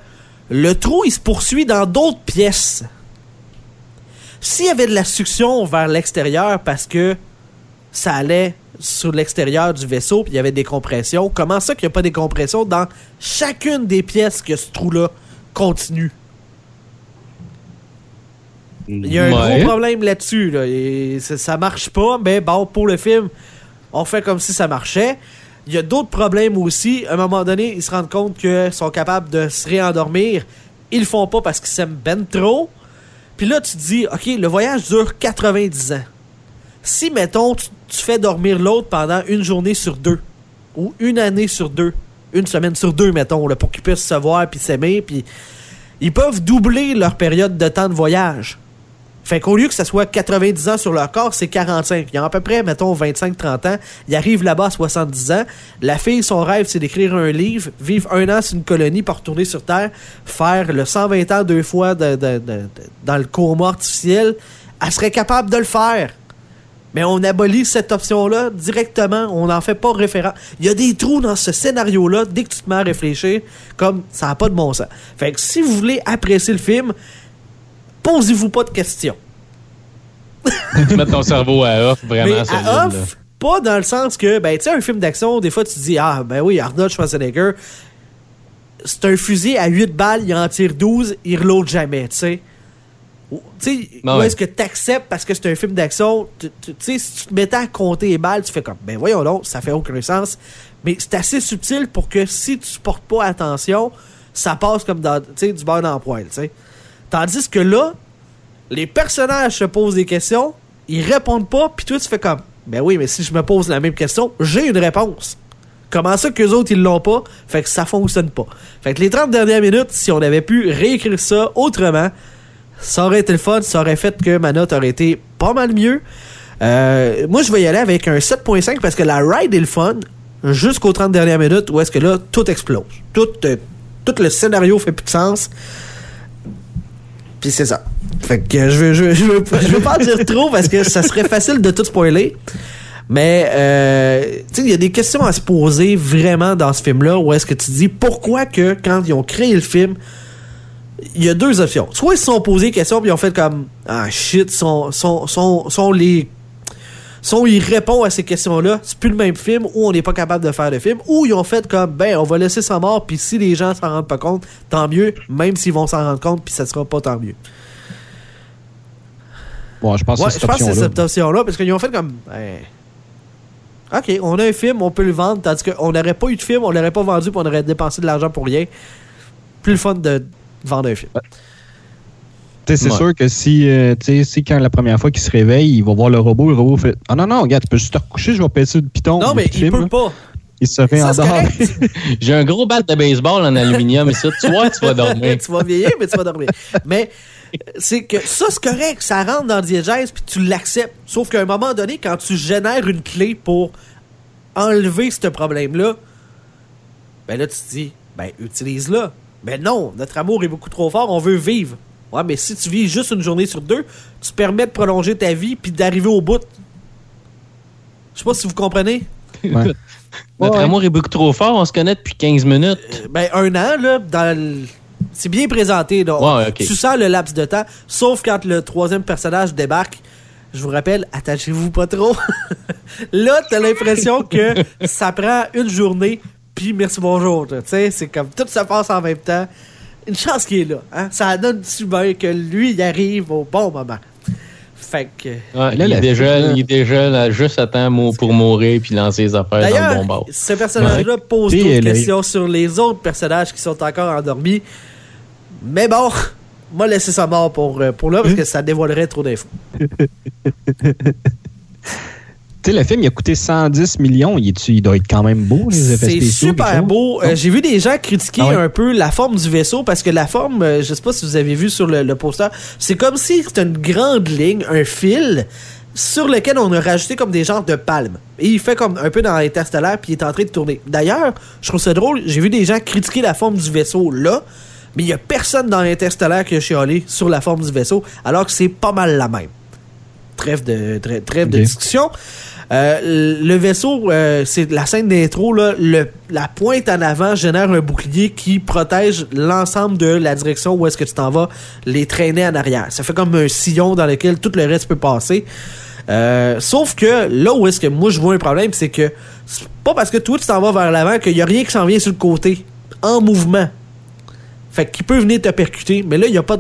le trou, il se poursuit dans d'autres pièces. S'il y avait de la succion vers l'extérieur parce que ça allait sur l'extérieur du vaisseau puis il y avait des compressions, comment ça qu'il n'y a pas des compressions dans chacune des pièces que ce trou-là continue? Il y a un Ouais. gros problème là-dessus. Là. Et ça, ça marche pas, mais bon, pour le film, on fait comme si ça marchait. Il y a d'autres problèmes aussi. À un moment donné, ils se rendent compte qu'ils sont capables de se réendormir. Ils le font pas parce qu'ils s'aiment ben trop. Puis là, tu te dis, OK, le voyage dure 90 ans. Si, mettons, tu, tu fais dormir l'autre pendant une journée sur deux, ou une année sur deux, une semaine sur deux, mettons, pour qu'ils puissent se voir puis s'aimer, puis ils peuvent doubler leur période de temps de voyage. Fait qu'au lieu que ça soit 90 ans sur leur corps, c'est 45. Ils ont à peu près, mettons, 25-30 ans. Ils arrivent là-bas à 70 ans. La fille, son rêve, c'est d'écrire un livre, vivre un an sur une colonie, pour retourner sur Terre, faire le 120 ans deux fois dans le coma artificiel. Elle serait capable de le faire. Mais on abolit cette option-là directement. On n'en fait pas référence. Il y a des trous dans ce scénario-là dès que tu te mets à réfléchir, comme ça n'a pas de bon sens. Fait que si vous voulez apprécier le film, posez-vous pas de questions. <laughs> Tu mets ton cerveau à off, vraiment Mais solide. à là. off, pas dans le sens que, ben, tu sais, un film d'action, des fois, tu te dis, ah, ben oui, Arnold Schwarzenegger, c'est un fusil à 8 balles, il en tire 12, il reload jamais, tu sais. Tu sais, Ben ouais. est-ce que tu acceptes parce que c'est un film d'action? Tu sais, si tu te mettais à compter les balles, tu fais comme, ben voyons donc, ça fait aucun sens. Mais c'est assez subtil pour que si tu portes pas attention, ça passe comme dans, du beurre dans le poêle, tu sais. Tandis que là, les personnages se posent des questions, ils répondent pas, puis toi tu fais comme ben oui, mais si je me pose la même question, j'ai une réponse. Comment ça que les autres ils l'ont pas? Fait que ça fonctionne pas. Fait que les 30 dernières minutes, si on avait pu réécrire ça autrement, ça aurait été le fun, ça aurait fait que ma note aurait été pas mal mieux. Euh, moi, je vais y aller avec un 7.5 parce que la ride est le fun jusqu'aux 30 dernières minutes où est-ce que là, tout explose. Tout, euh, tout le scénario fait plus de sens. Puis c'est ça. Fait que je veux, je, veux, je, veux, pas- je veux pas en dire trop parce que ça serait facile de tout spoiler. Mais, euh, il y a des questions à se poser vraiment dans ce film-là où est-ce que tu dis pourquoi que quand ils ont créé le film, il y a deux options. Soit ils se sont posés des questions puis ils ont fait comme Ah shit, sont, sont, sont, sont les. Sont ils répondent à ces questions-là, c'est plus le même film, ou on n'est pas capable de faire le film, ou ils ont fait comme ben on va laisser ça mort, puis si les gens s'en rendent pas compte, tant mieux, même s'ils vont s'en rendre compte, puis ça sera pas tant mieux. Bon, je pense Ouais, que c'est cette option-là, parce qu'ils ont fait comme. ben, ok, on a un film, on peut le vendre, tandis qu'on n'aurait pas eu de film, on l'aurait pas vendu, puis on aurait dépensé de l'argent pour rien. Plus le fun de vendre un film. C'est Ouais. sûr que si, euh, si quand la première fois qu'il se réveille, il va voir le robot, le robot fait Ah non, non, regarde, tu peux juste te recoucher, je vais passer le piton. non, mais Le il film, peut là, pas. Il se réendort. correct. <laughs> J'ai un gros bat de baseball en aluminium ici. Tu vois, tu vas dormir. <laughs> tu vas vieillir, mais tu vas dormir. mais c'est que ça, c'est correct. Ça rentre dans le diégèse, puis tu l'acceptes. Sauf qu'à un moment donné, quand tu génères une clé pour enlever ce problème-là, ben là, tu te dis, ben, utilise-la. Mais non, notre amour est beaucoup trop fort, on veut vivre. Ouais, mais si tu vis juste une journée sur deux, tu te permets de prolonger ta vie puis d'arriver au bout. Je sais pas si vous comprenez. Ouais. Notre Ouais. amour est beaucoup trop fort. On se connaît depuis 15 minutes. Euh, Ben, un an, là, dans le- C'est bien présenté. Ouais, ok. Tu sens le laps de temps, sauf quand le troisième personnage débarque. Je vous rappelle, attachez-vous pas trop. <laughs> là, t'as l'impression que ça prend une journée, puis merci bonjour. Tu sais, c'est comme tout se passe en même temps. Une chance qu'il est là. Hein? Ça donne du bien que lui, il arrive au bon moment. Fait que. Ouais, Là, il, là- il est déjà là, juste à temps mou- pour mourir puis lancer les affaires dans le bon bord. ce personnage-là pose d'autres questions sur les autres personnages qui sont encore endormis. Mais bon, moi laisser ça mort pour, euh, pour là parce que ça dévoilerait trop d'infos. <laughs> Tu sais, le film, il a coûté 110 millions. Il, doit être quand même beau, les effets C'est spéciaux. super quelque chose? beau. Euh, J'ai vu des gens critiquer Ah ouais? un peu la forme du vaisseau parce que la forme, euh, je sais pas si vous avez vu sur le, le poster, c'est comme si c'était une grande ligne, un fil sur lequel on a rajouté comme des genres de palmes. Et il fait comme un peu dans Interstellar puis il est en train de tourner. D'ailleurs, je trouve ça drôle, j'ai vu des gens critiquer la forme du vaisseau là, mais il y a personne dans Interstellar qui a chialé sur la forme du vaisseau alors que c'est pas mal la même. Trêve de, trêve, trêve de discussion. Euh, le vaisseau, euh, c'est la scène d'intro, la pointe en avant génère un bouclier qui protège l'ensemble de la direction où est-ce que tu t'en vas, les traîner en arrière. Ça fait comme un sillon dans lequel tout le reste peut passer. Euh, sauf que là où est-ce que moi je vois un problème, c'est que c'est pas parce que toi tu t'en vas vers l'avant qu'il y a rien qui s'en vient sur le côté, en mouvement. Fait qu'il peut venir te percuter, mais là, il n'y a pas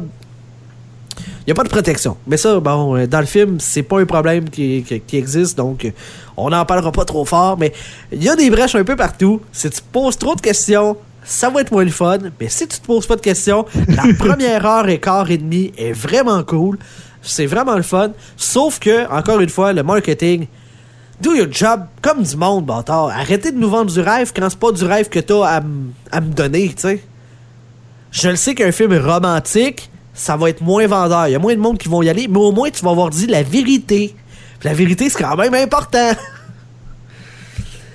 Il a pas de protection. Mais ça, bon, euh, dans le film, c'est pas un problème qui, qui- qui existe, donc euh, on n'en parlera pas trop fort, mais il y a des brèches un peu partout. Si tu te poses trop de questions, ça va être moins le fun. Mais si tu te poses pas de questions, la <laughs> première heure et quart et demie est vraiment cool. C'est vraiment le fun. Sauf que, encore une fois, le marketing, do your job comme du monde, bâtard. Arrêtez de nous vendre du rêve quand c'est pas du rêve que t'as à, à me donner, tu sais. Je le sais qu'un film romantique, ça va être moins vendeur. Il y a moins de monde qui vont y aller, mais au moins tu vas avoir dit la vérité. Puis la vérité, c'est quand même important.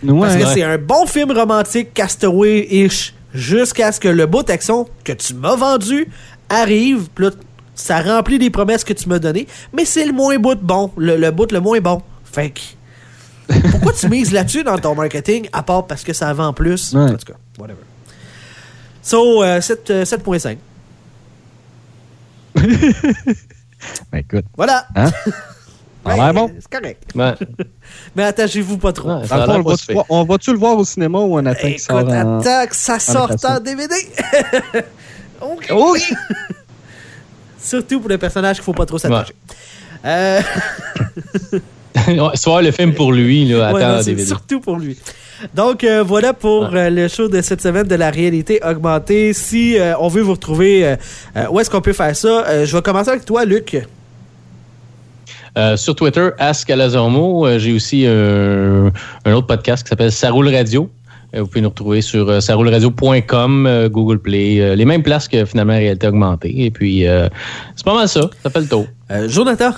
Ouais. Parce que Ouais. c'est un bon film romantique, Castaway-ish, jusqu'à ce que le bout d'action que tu m'as vendu arrive, puis là, ça remplit les promesses que tu m'as données, mais c'est le moins bout bon, le, le bout le moins bon. Fait que, pourquoi tu mises là-dessus dans ton marketing, à part parce que ça vend plus? Ouais. En tout cas, whatever. So, euh, 7, euh, 7.5. <laughs> Ben, écoute, Voilà. Hein? <laughs> Ça a l'air bon? C'est correct. Ouais. <laughs> Mais attachez-vous pas trop. Ouais, ça fond, on pas va-tu on le voir au cinéma ou on attend Écoute, sorte en... que ça sorte en DVD. Ok. Oui! Surtout pour le personnage qu'il faut pas trop s'attacher. Euh, Soit le film pour lui, là, ouais, attends non, c'est DVD. surtout pour lui. Donc euh, voilà pour euh, le show de cette semaine de la réalité augmentée. Si euh, on veut vous retrouver, où est-ce qu'on peut faire ça? Je vais commencer avec toi, Luc. Euh, sur Twitter, Ask Alazormo. Euh, J'ai aussi euh, un autre podcast qui s'appelle Ça roule radio. Vous pouvez nous retrouver sur sarouleradio.com, Google Play, les mêmes places que finalement Réalité Augmentée. Et puis, c'est pas mal ça. Ça fait le tour. Jonathan?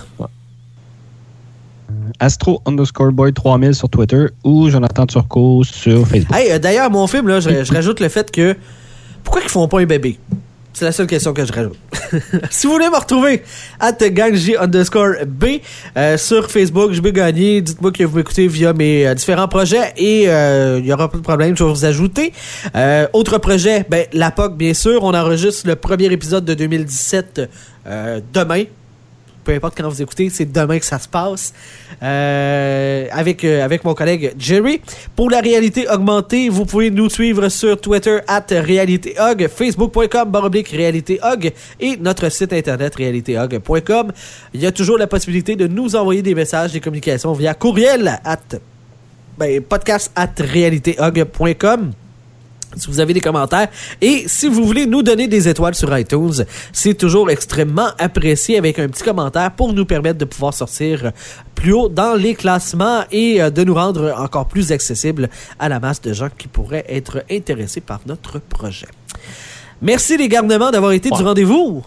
Astro underscore boy 3000 sur Twitter ou Jonathan Turcot sur Facebook. Hey, euh, d'ailleurs, mon film, là, je, rajoute le fait que pourquoi ils font pas un bébé? C'est la seule question que je rajoute. <laughs> si vous voulez me retrouver, at gangj underscore B euh, sur Facebook, je vais gagner. Dites-moi que vous m'écoutez via mes euh, différents projets et euh, il y aura pas de problème, je vais vous ajouter. Euh, autre projet, ben, la POC, bien sûr. On enregistre le premier épisode de 2017 euh, demain peu importe quand vous écoutez, c'est demain que ça se passe. Euh, avec, euh, avec mon collègue Jerry. Pour la réalité augmentée, vous pouvez nous suivre sur Twitter at réalitéhog, facebook.com baroblique et notre site internet réalitéhog.com. Il y a toujours la possibilité de nous envoyer des messages, des communications via courriel at ben, podcast at réalitéhog.com si vous avez des commentaires. Et si vous voulez nous donner des étoiles sur iTunes, c'est toujours extrêmement apprécié avec un petit commentaire pour nous permettre de pouvoir sortir plus haut dans les classements et euh, de nous rendre encore plus accessibles à la masse de gens qui pourraient être intéressés par notre projet. Merci les garnements d'avoir été du rendez-vous.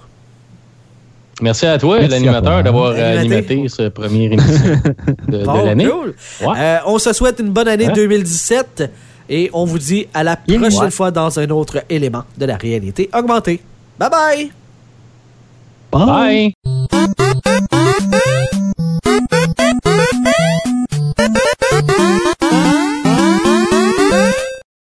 Merci à toi, l'animateur, d'avoir euh, animaté ce premier émission de, l'année. cool. Ouais. Euh, on se souhaite une bonne année Ouais. 2017 et on vous dit à la prochaine fois dans un autre élément de la réalité augmentée. Bye bye! Bye.